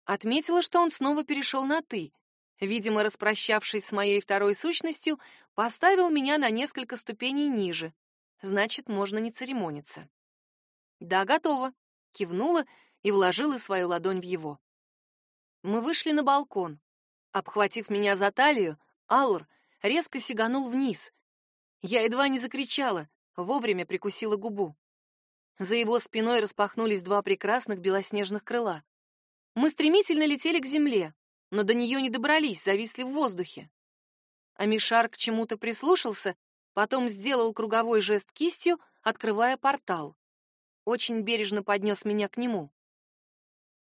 Отметила, что он снова перешел на «ты». Видимо, распрощавшись с моей второй сущностью, поставил меня на несколько ступеней ниже. Значит, можно не церемониться. «Да, готова», — кивнула и вложила свою ладонь в его. Мы вышли на балкон. Обхватив меня за талию, Аллар резко сиганул вниз. Я едва не закричала, вовремя прикусила губу. За его спиной распахнулись два прекрасных белоснежных крыла. Мы стремительно летели к земле, но до нее не добрались, зависли в воздухе. Амишар к чему-то прислушался, потом сделал круговой жест кистью, открывая портал. Очень бережно поднес меня к нему.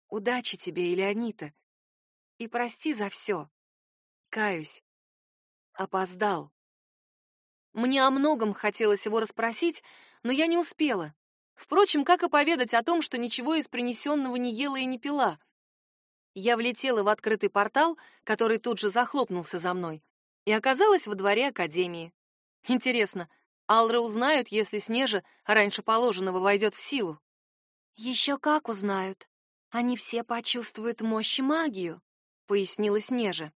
«Удачи тебе, Элеонита, и прости за все. Каюсь. Опоздал». Мне о многом хотелось его расспросить, но я не успела. Впрочем, как и поведать о том, что ничего из принесенного не ела и не пила. Я влетела в открытый портал, который тут же захлопнулся за мной, и оказалась во дворе академии. Интересно, Алры узнают, если Снежа раньше положенного войдет в силу? Еще как узнают. Они все почувствуют мощь и магию, пояснила Снежа.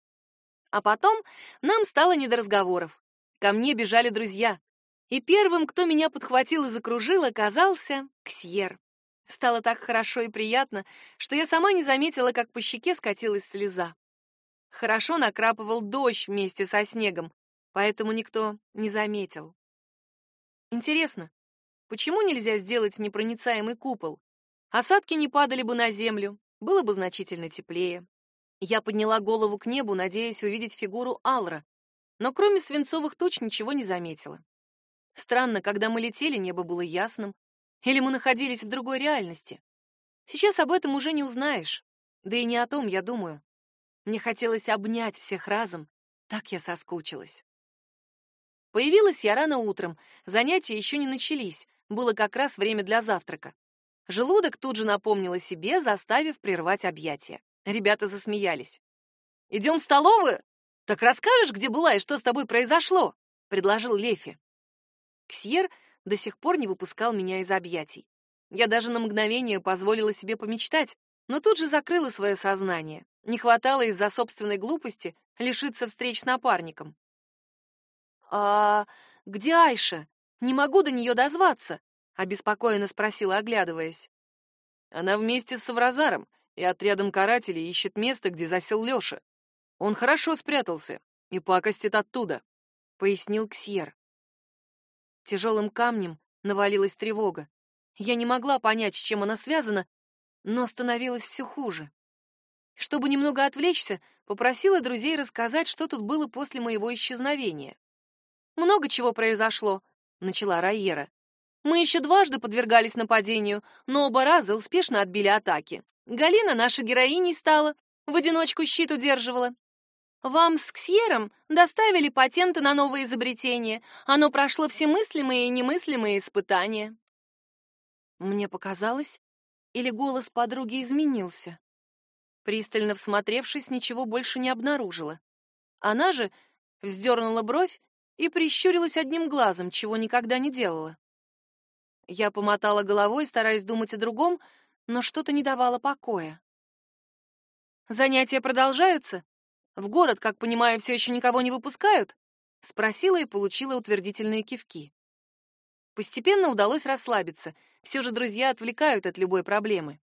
А потом нам стало не до разговоров. Ко мне бежали друзья. И первым, кто меня подхватил и закружил, оказался Ксьер. Стало так хорошо и приятно, что я сама не заметила, как по щеке скатилась слеза. Хорошо накрапывал дождь вместе со снегом, поэтому никто не заметил. Интересно, почему нельзя сделать непроницаемый купол? Осадки не падали бы на землю, было бы значительно теплее. Я подняла голову к небу, надеясь увидеть фигуру Алра, но кроме свинцовых туч ничего не заметила. Странно, когда мы летели, небо было ясным. Или мы находились в другой реальности. Сейчас об этом уже не узнаешь. Да и не о том я думаю. Мне хотелось обнять всех разом. Так я соскучилась. Появилась я рано утром. Занятия еще не начались. Было как раз время для завтрака. Желудок тут же напомнил о себе, заставив прервать объятия. Ребята засмеялись. «Идем в столовую? Так расскажешь, где была и что с тобой произошло?» — предложил Лефи. Ксьер до сих пор не выпускал меня из объятий. Я даже на мгновение позволила себе помечтать, но тут же закрыла свое сознание. Не хватало из-за собственной глупости лишиться встреч с напарником. «А где Айша? Не могу до нее дозваться», — обеспокоенно спросила, оглядываясь. «Она вместе с Савразаром и отрядом карателей ищет место, где засел Леша. Он хорошо спрятался и пакостит оттуда», — пояснил Ксьер. Тяжелым камнем навалилась тревога. Я не могла понять, с чем она связана, но становилось все хуже. Чтобы немного отвлечься, попросила друзей рассказать, что тут было после моего исчезновения. «Много чего произошло», — начала Райера. «Мы еще дважды подвергались нападению, но оба раза успешно отбили атаки. Галина наша героиней стала, в одиночку щит удерживала. Вам с Ксьером доставили патенты на новое изобретение. Оно прошло все мыслимые и немыслимые испытания. Мне показалось, или голос подруги изменился. Пристально всмотревшись, ничего больше не обнаружила. Она же вздернула бровь и прищурилась одним глазом, чего никогда не делала. Я помотала головой, стараясь думать о другом, но что-то не давало покоя. Занятия продолжаются? В город, как понимаю, все еще никого не выпускают?» Спросила и получила утвердительные кивки. Постепенно удалось расслабиться. Все же друзья отвлекают от любой проблемы.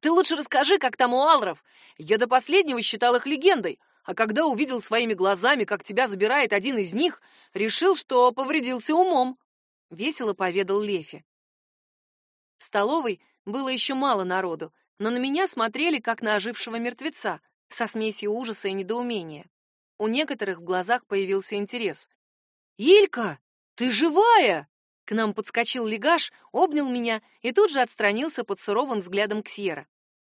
«Ты лучше расскажи, как там у Алров. Я до последнего считал их легендой, а когда увидел своими глазами, как тебя забирает один из них, решил, что повредился умом», — весело поведал Лефи. В столовой было еще мало народу, но на меня смотрели, как на ожившего мертвеца, со смесью ужаса и недоумения. У некоторых в глазах появился интерес. «Илька, ты живая!» К нам подскочил Легаш, обнял меня и тут же отстранился под суровым взглядом Ксьера.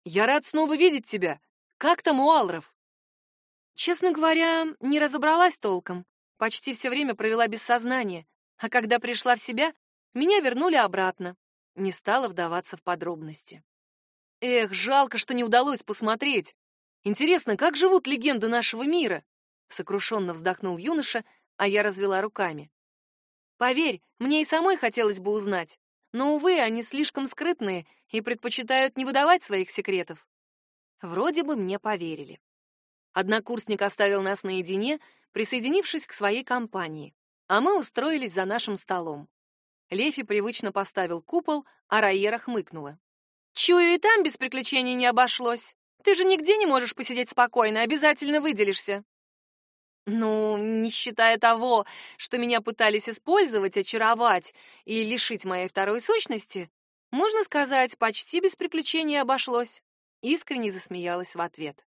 «Я рад снова видеть тебя. Как там у Алров?» Честно говоря, не разобралась толком. Почти все время провела без сознания, а когда пришла в себя, меня вернули обратно. Не стала вдаваться в подробности. Эх, жалко, что не удалось посмотреть. Интересно, как живут легенды нашего мира? Сокрушенно вздохнул юноша, а я развела руками. Поверь, мне и самой хотелось бы узнать, но, увы, они слишком скрытные и предпочитают не выдавать своих секретов. Вроде бы мне поверили. Однокурсник оставил нас наедине, присоединившись к своей компании, а мы устроились за нашим столом. Лефи привычно поставил купол, а Райера хмыкнула. «Чую, и там без приключений не обошлось. Ты же нигде не можешь посидеть спокойно, обязательно выделишься». «Ну, не считая того, что меня пытались использовать, очаровать и лишить моей второй сущности, можно сказать, почти без приключений обошлось», — искренне засмеялась в ответ.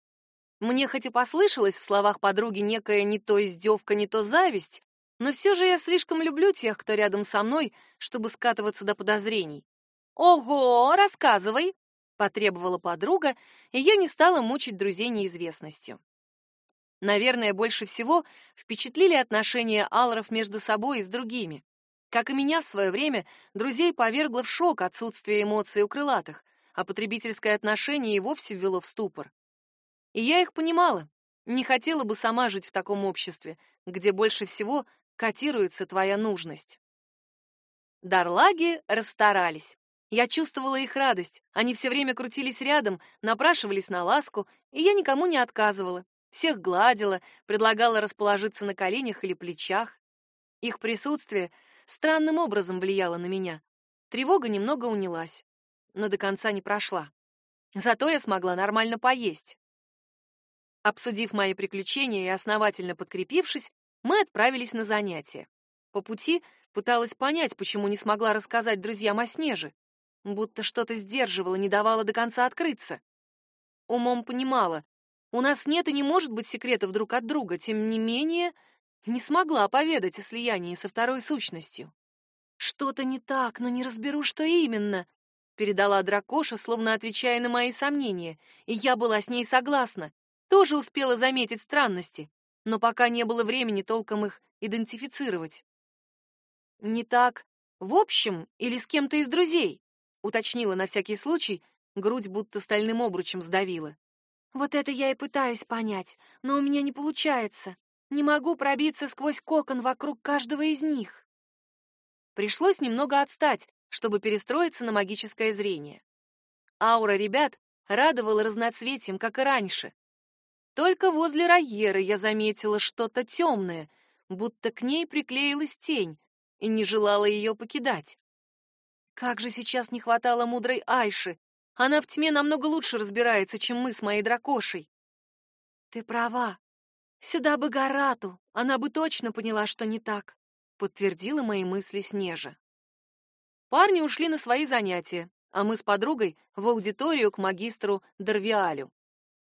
Мне хоть и послышалось в словах подруги некая не то издевка, не то зависть, но все же я слишком люблю тех, кто рядом со мной, чтобы скатываться до подозрений. «Ого, рассказывай!» — потребовала подруга, и я не стала мучить друзей неизвестностью. Наверное, больше всего впечатлили отношения Алров между собой и с другими. Как и меня в свое время, друзей повергло в шок отсутствие эмоций у крылатых, а потребительское отношение и вовсе ввело в ступор. И я их понимала, не хотела бы сама жить в таком обществе, где больше всего котируется твоя нужность. Дарлаги расстарались. Я чувствовала их радость. Они все время крутились рядом, напрашивались на ласку, и я никому не отказывала. Всех гладила, предлагала расположиться на коленях или плечах. Их присутствие странным образом влияло на меня. Тревога немного унялась, но до конца не прошла. Зато я смогла нормально поесть. Обсудив мои приключения и основательно подкрепившись, мы отправились на занятия. По пути пыталась понять, почему не смогла рассказать друзьям о Снеже. Будто что-то сдерживало, не давало до конца открыться. Умом понимала, у нас нет и не может быть секретов друг от друга, тем не менее не смогла поведать о слиянии со второй сущностью. «Что-то не так, но не разберу, что именно», — передала Дракоша, словно отвечая на мои сомнения, и я была с ней согласна. Тоже успела заметить странности но пока не было времени толком их идентифицировать. «Не так в общем или с кем-то из друзей?» — уточнила на всякий случай, грудь будто стальным обручем сдавила. «Вот это я и пытаюсь понять, но у меня не получается. Не могу пробиться сквозь кокон вокруг каждого из них». Пришлось немного отстать, чтобы перестроиться на магическое зрение. Аура ребят радовала разноцветием, как и раньше. Только возле Райеры я заметила что-то темное, будто к ней приклеилась тень и не желала ее покидать. Как же сейчас не хватало мудрой Айши. Она в тьме намного лучше разбирается, чем мы с моей дракошей. Ты права. Сюда бы Гарату, она бы точно поняла, что не так, подтвердила мои мысли Снежа. Парни ушли на свои занятия, а мы с подругой в аудиторию к магистру Дарвиалю.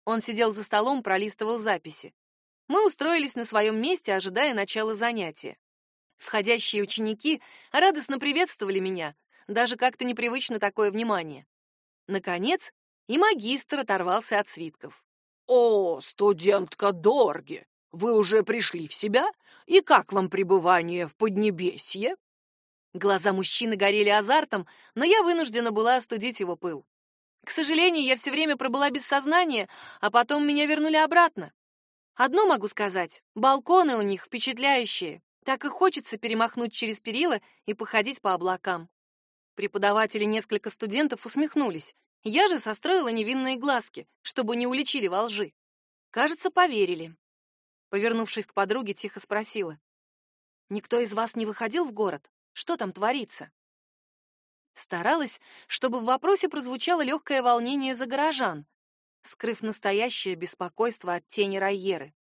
Он сидел за столом, пролистывал записи. Мы устроились на своем месте, ожидая начала занятия. Входящие ученики радостно приветствовали меня, даже как-то непривычно такое внимание. Наконец, и магистр оторвался от свитков. «О, студентка Дорги, вы уже пришли в себя? И как вам пребывание в Поднебесье?» Глаза мужчины горели азартом, но я вынуждена была остудить его пыл. К сожалению, я все время пробыла без сознания, а потом меня вернули обратно. Одно могу сказать, балконы у них впечатляющие. Так и хочется перемахнуть через перила и походить по облакам. Преподаватели несколько студентов усмехнулись. Я же состроила невинные глазки, чтобы не уличили во лжи. Кажется, поверили. Повернувшись к подруге, тихо спросила. «Никто из вас не выходил в город? Что там творится?» Старалась, чтобы в вопросе прозвучало легкое волнение за горожан, скрыв настоящее беспокойство от тени Райеры.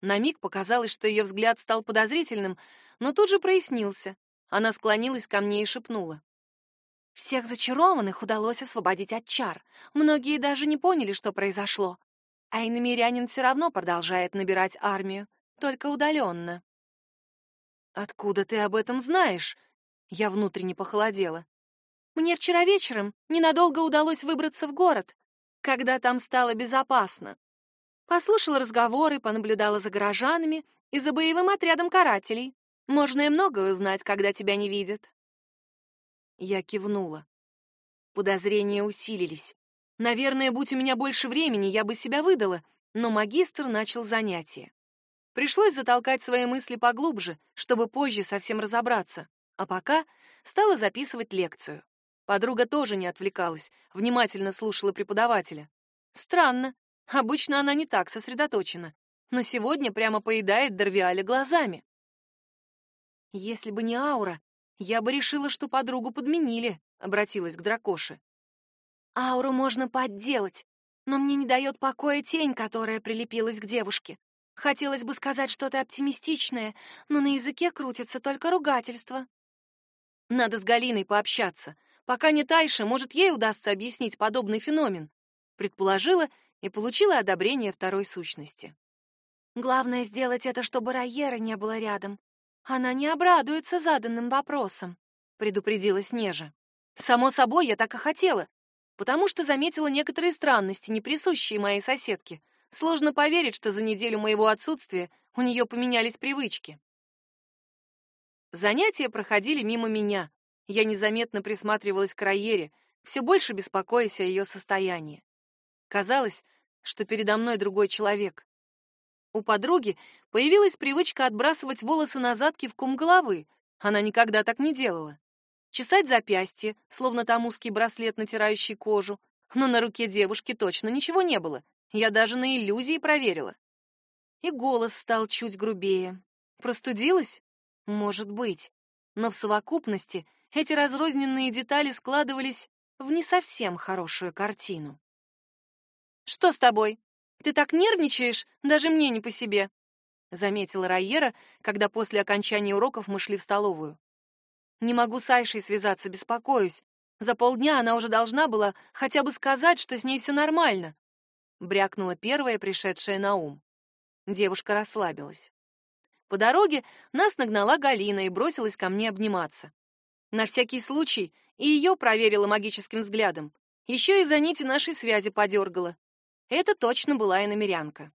На миг показалось, что ее взгляд стал подозрительным, но тут же прояснился. Она склонилась ко мне и шепнула. Всех зачарованных удалось освободить от чар. Многие даже не поняли, что произошло. А иномирянин все равно продолжает набирать армию, только удаленно. «Откуда ты об этом знаешь?» Я внутренне похолодела. «Мне вчера вечером ненадолго удалось выбраться в город, когда там стало безопасно. Послушала разговоры, понаблюдала за горожанами и за боевым отрядом карателей. Можно и многое узнать, когда тебя не видят. Я кивнула. Подозрения усилились. Наверное, будь у меня больше времени, я бы себя выдала, но магистр начал занятие. Пришлось затолкать свои мысли поглубже, чтобы позже совсем разобраться, а пока стала записывать лекцию. Подруга тоже не отвлекалась, внимательно слушала преподавателя. Странно, обычно она не так сосредоточена, но сегодня прямо поедает Дорвиаля глазами. Если бы не аура, я бы решила, что подругу подменили, обратилась к дракоше. Ауру можно подделать, но мне не дает покоя тень, которая прилепилась к девушке. Хотелось бы сказать что-то оптимистичное, но на языке крутится только ругательство. Надо с Галиной пообщаться. Пока не Тайша, может, ей удастся объяснить подобный феномен. Предположила и получила одобрение второй сущности. Главное сделать это, чтобы Райера не было рядом. Она не обрадуется заданным вопросам, предупредила Снежа. Само собой, я так и хотела, потому что заметила некоторые странности, не присущие моей соседке. Сложно поверить, что за неделю моего отсутствия у нее поменялись привычки. Занятия проходили мимо меня. Я незаметно присматривалась к Райере, все больше беспокоясь о ее состоянии. Казалось, что передо мной другой человек. У подруги появилась привычка отбрасывать волосы назад кивком головы. Она никогда так не делала. Чесать запястье, словно там узкий браслет, натирающий кожу. Но на руке девушки точно ничего не было. Я даже на иллюзии проверила. И голос стал чуть грубее. Простудилась? Может быть. Но в совокупности эти разрозненные детали складывались в не совсем хорошую картину. «Что с тобой?» Ты так нервничаешь, даже мне не по себе, заметила Райера, когда после окончания уроков мы шли в столовую. Не могу с Айшей связаться, беспокоюсь. За полдня она уже должна была хотя бы сказать, что с ней все нормально, брякнула первая пришедшая на ум. Девушка расслабилась. По дороге нас нагнала Галина и бросилась ко мне обниматься. На всякий случай и ее проверила магическим взглядом. Еще и за нити нашей связи подергала. Это точно была иномерянка.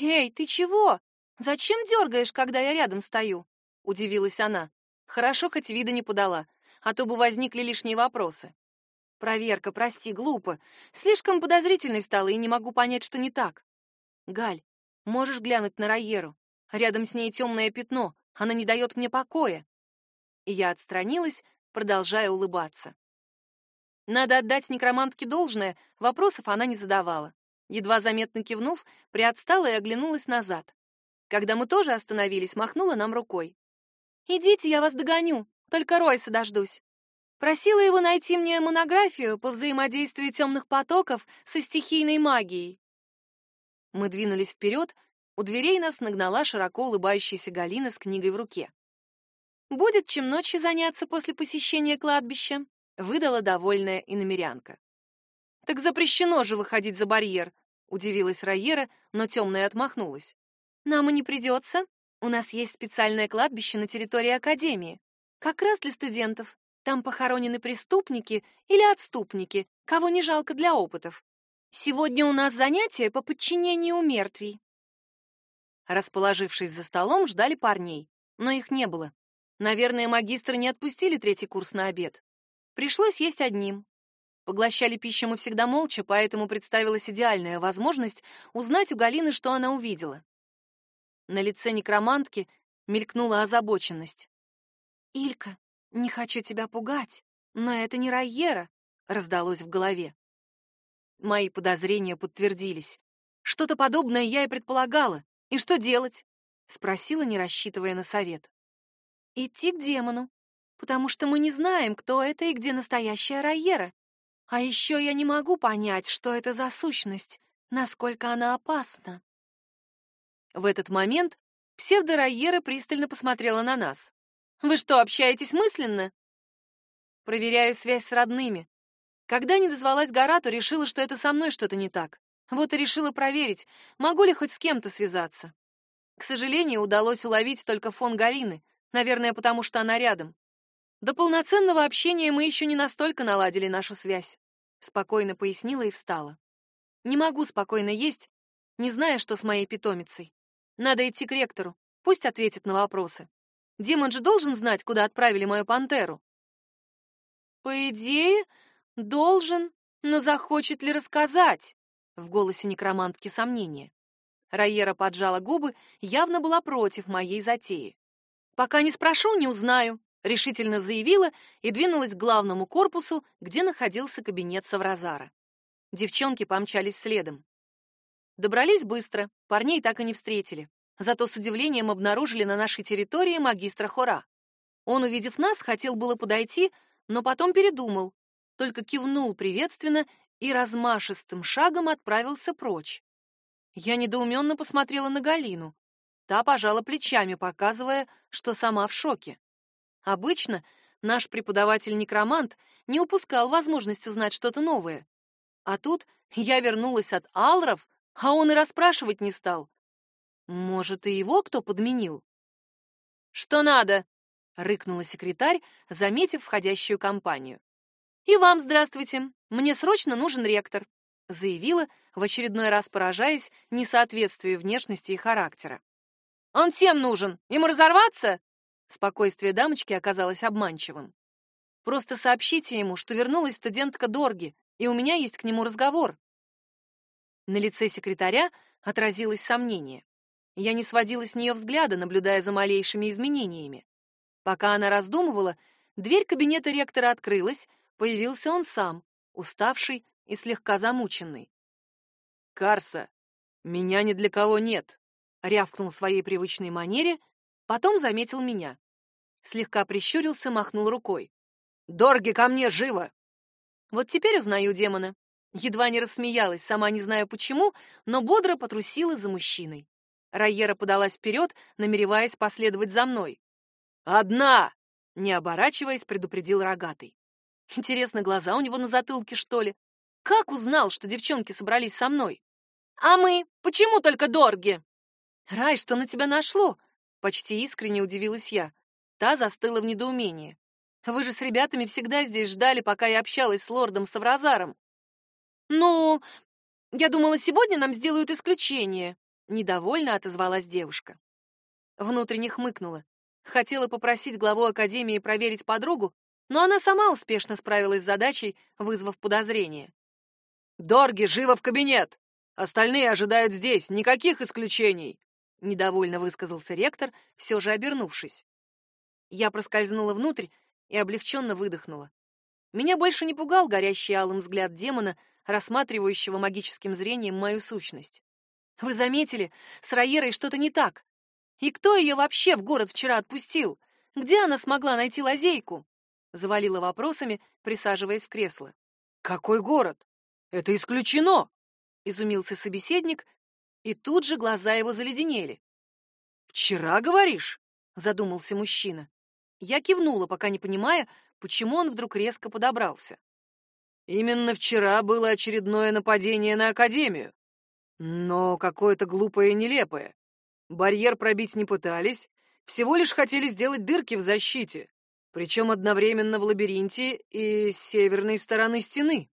«Эй, ты чего? Зачем дергаешь, когда я рядом стою?» — удивилась она. Хорошо, хоть вида не подала, а то бы возникли лишние вопросы. «Проверка, прости, глупо. Слишком подозрительной стала и не могу понять, что не так. Галь, можешь глянуть на Райеру? Рядом с ней темное пятно, оно не дает мне покоя». И я отстранилась, продолжая улыбаться. Надо отдать некромантке должное, вопросов она не задавала. Едва заметно кивнув, приотстала и оглянулась назад. Когда мы тоже остановились, махнула нам рукой. «Идите, я вас догоню, только Ройса дождусь». Просила его найти мне монографию по взаимодействию темных потоков со стихийной магией. Мы двинулись вперед, у дверей нас нагнала широко улыбающаяся Галина с книгой в руке. «Будет чем ночью заняться после посещения кладбища?» выдала довольная иномерянка. Так запрещено же выходить за барьер, удивилась Райера, но темная отмахнулась. Нам и не придется. У нас есть специальное кладбище на территории академии, как раз для студентов. Там похоронены преступники или отступники, кого не жалко для опытов. Сегодня у нас занятие по подчинению мертвей. Расположившись за столом, ждали парней, но их не было. Наверное, магистры не отпустили третий курс на обед. Пришлось есть одним. Поглощали пищу мы всегда молча, поэтому представилась идеальная возможность узнать у Галины, что она увидела. На лице некромантки мелькнула озабоченность. «Илька, не хочу тебя пугать, но это не Райера, раздалось в голове. Мои подозрения подтвердились. Что-то подобное я и предполагала. И что делать? Спросила, не рассчитывая на совет. Идти к демону, потому что мы не знаем, кто это и где настоящая Райера. А еще я не могу понять, что это за сущность, насколько она опасна. В этот момент псевдорайера пристально посмотрела на нас. «Вы что, общаетесь мысленно?» «Проверяю связь с родными. Когда не дозвалась гора, то решила, что это со мной что-то не так. Вот и решила проверить, могу ли хоть с кем-то связаться. К сожалению, удалось уловить только фон Галины, наверное, потому что она рядом. До полноценного общения мы еще не настолько наладили нашу связь. Спокойно пояснила и встала. Не могу спокойно есть, не зная, что с моей питомицей. Надо идти к ректору, пусть ответит на вопросы. Демон же должен знать, куда отправили мою пантеру. По идее, должен, но захочет ли рассказать? В голосе некромантки сомнение. Райера поджала губы, явно была против моей затеи. Пока не спрошу, не узнаю решительно заявила и двинулась к главному корпусу, где находился кабинет Савразара. Девчонки помчались следом. Добрались быстро, парней так и не встретили. Зато с удивлением обнаружили на нашей территории магистра Хора. Он, увидев нас, хотел было подойти, но потом передумал, только кивнул приветственно и размашистым шагом отправился прочь. Я недоуменно посмотрела на Галину. Та пожала плечами, показывая, что сама в шоке. Обычно наш преподаватель-некромант не упускал возможность узнать что-то новое. А тут я вернулась от алров, а он и расспрашивать не стал. Может, и его кто подменил? «Что надо?» — рыкнула секретарь, заметив входящую компанию. «И вам здравствуйте. Мне срочно нужен ректор», — заявила, в очередной раз поражаясь несоответствию внешности и характера. «Он всем нужен. Ему разорваться?» Спокойствие дамочки оказалось обманчивым. Просто сообщите ему, что вернулась студентка Дорги, и у меня есть к нему разговор. На лице секретаря отразилось сомнение. Я не сводила с нее взгляда, наблюдая за малейшими изменениями. Пока она раздумывала, дверь кабинета ректора открылась, появился он сам, уставший и слегка замученный. «Карса, меня ни для кого нет», — рявкнул в своей привычной манере Потом заметил меня. Слегка прищурился, махнул рукой. «Дорги, ко мне, живо!» Вот теперь узнаю демона. Едва не рассмеялась, сама не знаю почему, но бодро потрусила за мужчиной. Райера подалась вперед, намереваясь последовать за мной. «Одна!» — не оборачиваясь, предупредил рогатый. Интересно, глаза у него на затылке, что ли? Как узнал, что девчонки собрались со мной? «А мы? Почему только Дорги?» «Рай, что на тебя нашло? Почти искренне удивилась я. Та застыла в недоумении. Вы же с ребятами всегда здесь ждали, пока я общалась с лордом Савразаром. Ну, я думала, сегодня нам сделают исключение, недовольно отозвалась девушка. Внутренне хмыкнула. Хотела попросить главу академии проверить подругу, но она сама успешно справилась с задачей, вызвав подозрение. «Дорги, живо в кабинет! Остальные ожидают здесь, никаких исключений!» Недовольно высказался ректор, все же обернувшись. Я проскользнула внутрь и облегченно выдохнула. Меня больше не пугал горящий алым взгляд демона, рассматривающего магическим зрением мою сущность. Вы заметили, с Раерой что-то не так. И кто ее вообще в город вчера отпустил? Где она смогла найти лазейку? Завалила вопросами, присаживаясь в кресло. Какой город? Это исключено! Изумился собеседник и тут же глаза его заледенели. «Вчера, говоришь?» — задумался мужчина. Я кивнула, пока не понимая, почему он вдруг резко подобрался. «Именно вчера было очередное нападение на Академию. Но какое-то глупое и нелепое. Барьер пробить не пытались, всего лишь хотели сделать дырки в защите, причем одновременно в лабиринте и с северной стороны стены.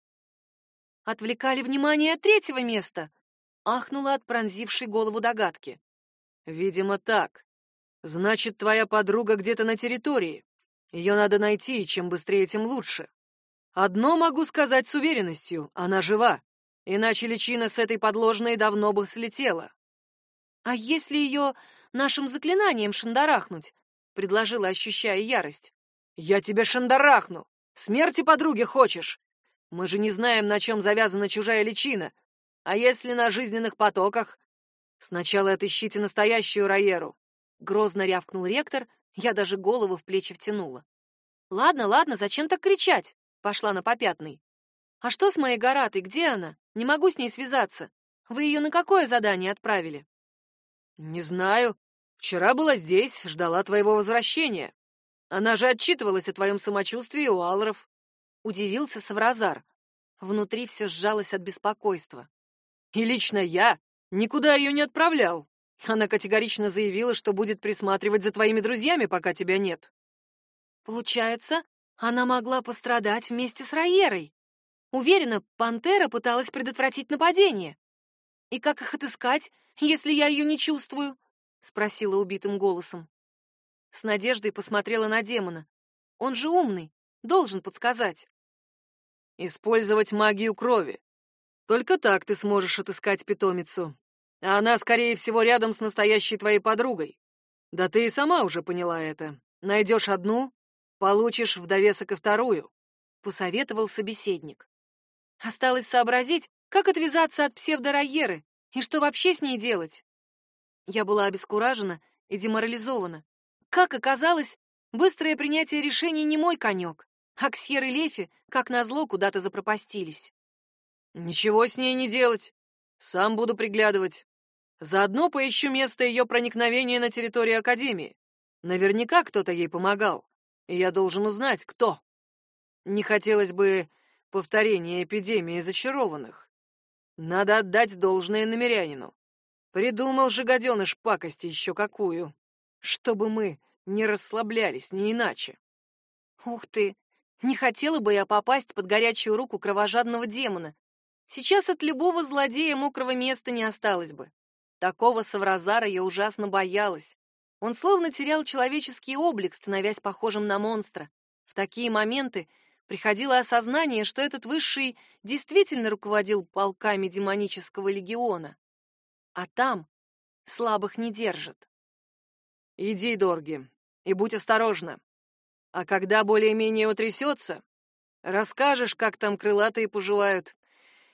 Отвлекали внимание от третьего места, ахнула от пронзившей голову догадки. «Видимо, так. Значит, твоя подруга где-то на территории. Ее надо найти, и чем быстрее, тем лучше. Одно могу сказать с уверенностью — она жива. Иначе личина с этой подложной давно бы слетела». «А если ее нашим заклинанием шандарахнуть?» — предложила, ощущая ярость. «Я тебя шандарахну! Смерти подруги хочешь? Мы же не знаем, на чем завязана чужая личина. А если на жизненных потоках? Сначала отыщите настоящую Раеру. Грозно рявкнул ректор, я даже голову в плечи втянула. Ладно, ладно, зачем так кричать? Пошла на попятный. А что с моей Горатой? Где она? Не могу с ней связаться. Вы ее на какое задание отправили? Не знаю. Вчера была здесь, ждала твоего возвращения. Она же отчитывалась о твоем самочувствии у Алров. Удивился Савразар. Внутри все сжалось от беспокойства. И лично я никуда ее не отправлял. Она категорично заявила, что будет присматривать за твоими друзьями, пока тебя нет. Получается, она могла пострадать вместе с Райерой. Уверена, пантера пыталась предотвратить нападение. И как их отыскать, если я ее не чувствую? спросила убитым голосом. С надеждой посмотрела на демона. Он же умный, должен подсказать. Использовать магию крови. Только так ты сможешь отыскать питомицу. А она, скорее всего, рядом с настоящей твоей подругой. Да ты и сама уже поняла это. Найдешь одну, получишь в довесок и вторую, посоветовал собеседник. Осталось сообразить, как отвязаться от псевдорайеры и что вообще с ней делать. Я была обескуражена и деморализована. Как оказалось, быстрое принятие решений не мой конек, а Ксьер и Лефи, как назло, куда-то запропастились. Ничего с ней не делать. Сам буду приглядывать. Заодно поищу место ее проникновения на территорию Академии. Наверняка кто-то ей помогал, и я должен узнать, кто. Не хотелось бы повторения эпидемии зачарованных. Надо отдать должное намерянину. Придумал же гаденыш пакости еще какую. Чтобы мы не расслаблялись, не иначе. Ух ты! Не хотела бы я попасть под горячую руку кровожадного демона. Сейчас от любого злодея мокрого места не осталось бы. Такого Савразара я ужасно боялась. Он словно терял человеческий облик, становясь похожим на монстра. В такие моменты приходило осознание, что этот высший действительно руководил полками демонического легиона. А там слабых не держат. Иди, Дорги, и будь осторожна. А когда более-менее утрясется, расскажешь, как там крылатые поживают.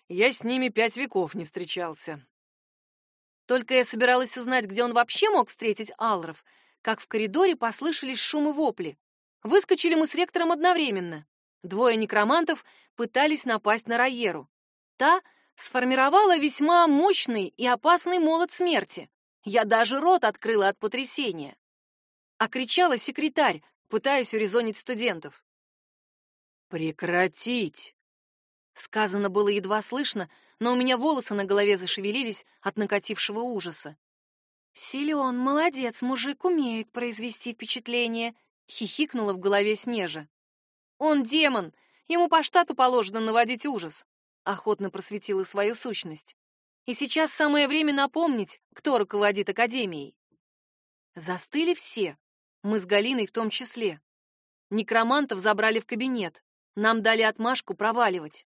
Я с ними пять веков не встречался. Только я собиралась узнать, где он вообще мог встретить Алров, как в коридоре послышались шумы вопли. Выскочили мы с ректором одновременно. Двое некромантов пытались напасть на Райеру. Та сформировала весьма мощный и опасный молот смерти. Я даже рот открыла от потрясения. А кричала секретарь, пытаясь урезонить студентов. «Прекратить!» Сказано было едва слышно, но у меня волосы на голове зашевелились от накатившего ужаса. «Силен, молодец, мужик умеет произвести впечатление», — хихикнула в голове Снежа. «Он демон, ему по штату положено наводить ужас», — охотно просветила свою сущность. «И сейчас самое время напомнить, кто руководит Академией». Застыли все, мы с Галиной в том числе. Некромантов забрали в кабинет, нам дали отмашку проваливать.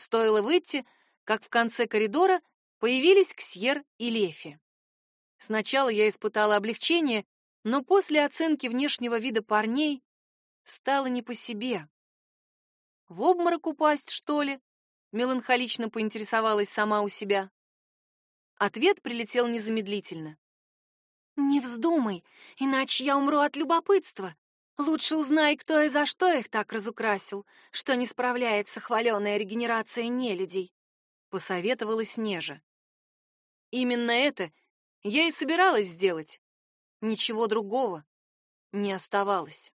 Стоило выйти, как в конце коридора появились Ксьер и Лефи. Сначала я испытала облегчение, но после оценки внешнего вида парней стало не по себе. В обморок упасть, что ли? Меланхолично поинтересовалась сама у себя. Ответ прилетел незамедлительно. «Не вздумай, иначе я умру от любопытства. Лучше узнай, кто и за что их так разукрасил, что не справляется хваленая регенерация нелюдей», — посоветовала Снежа. Именно это я и собиралась сделать. Ничего другого не оставалось.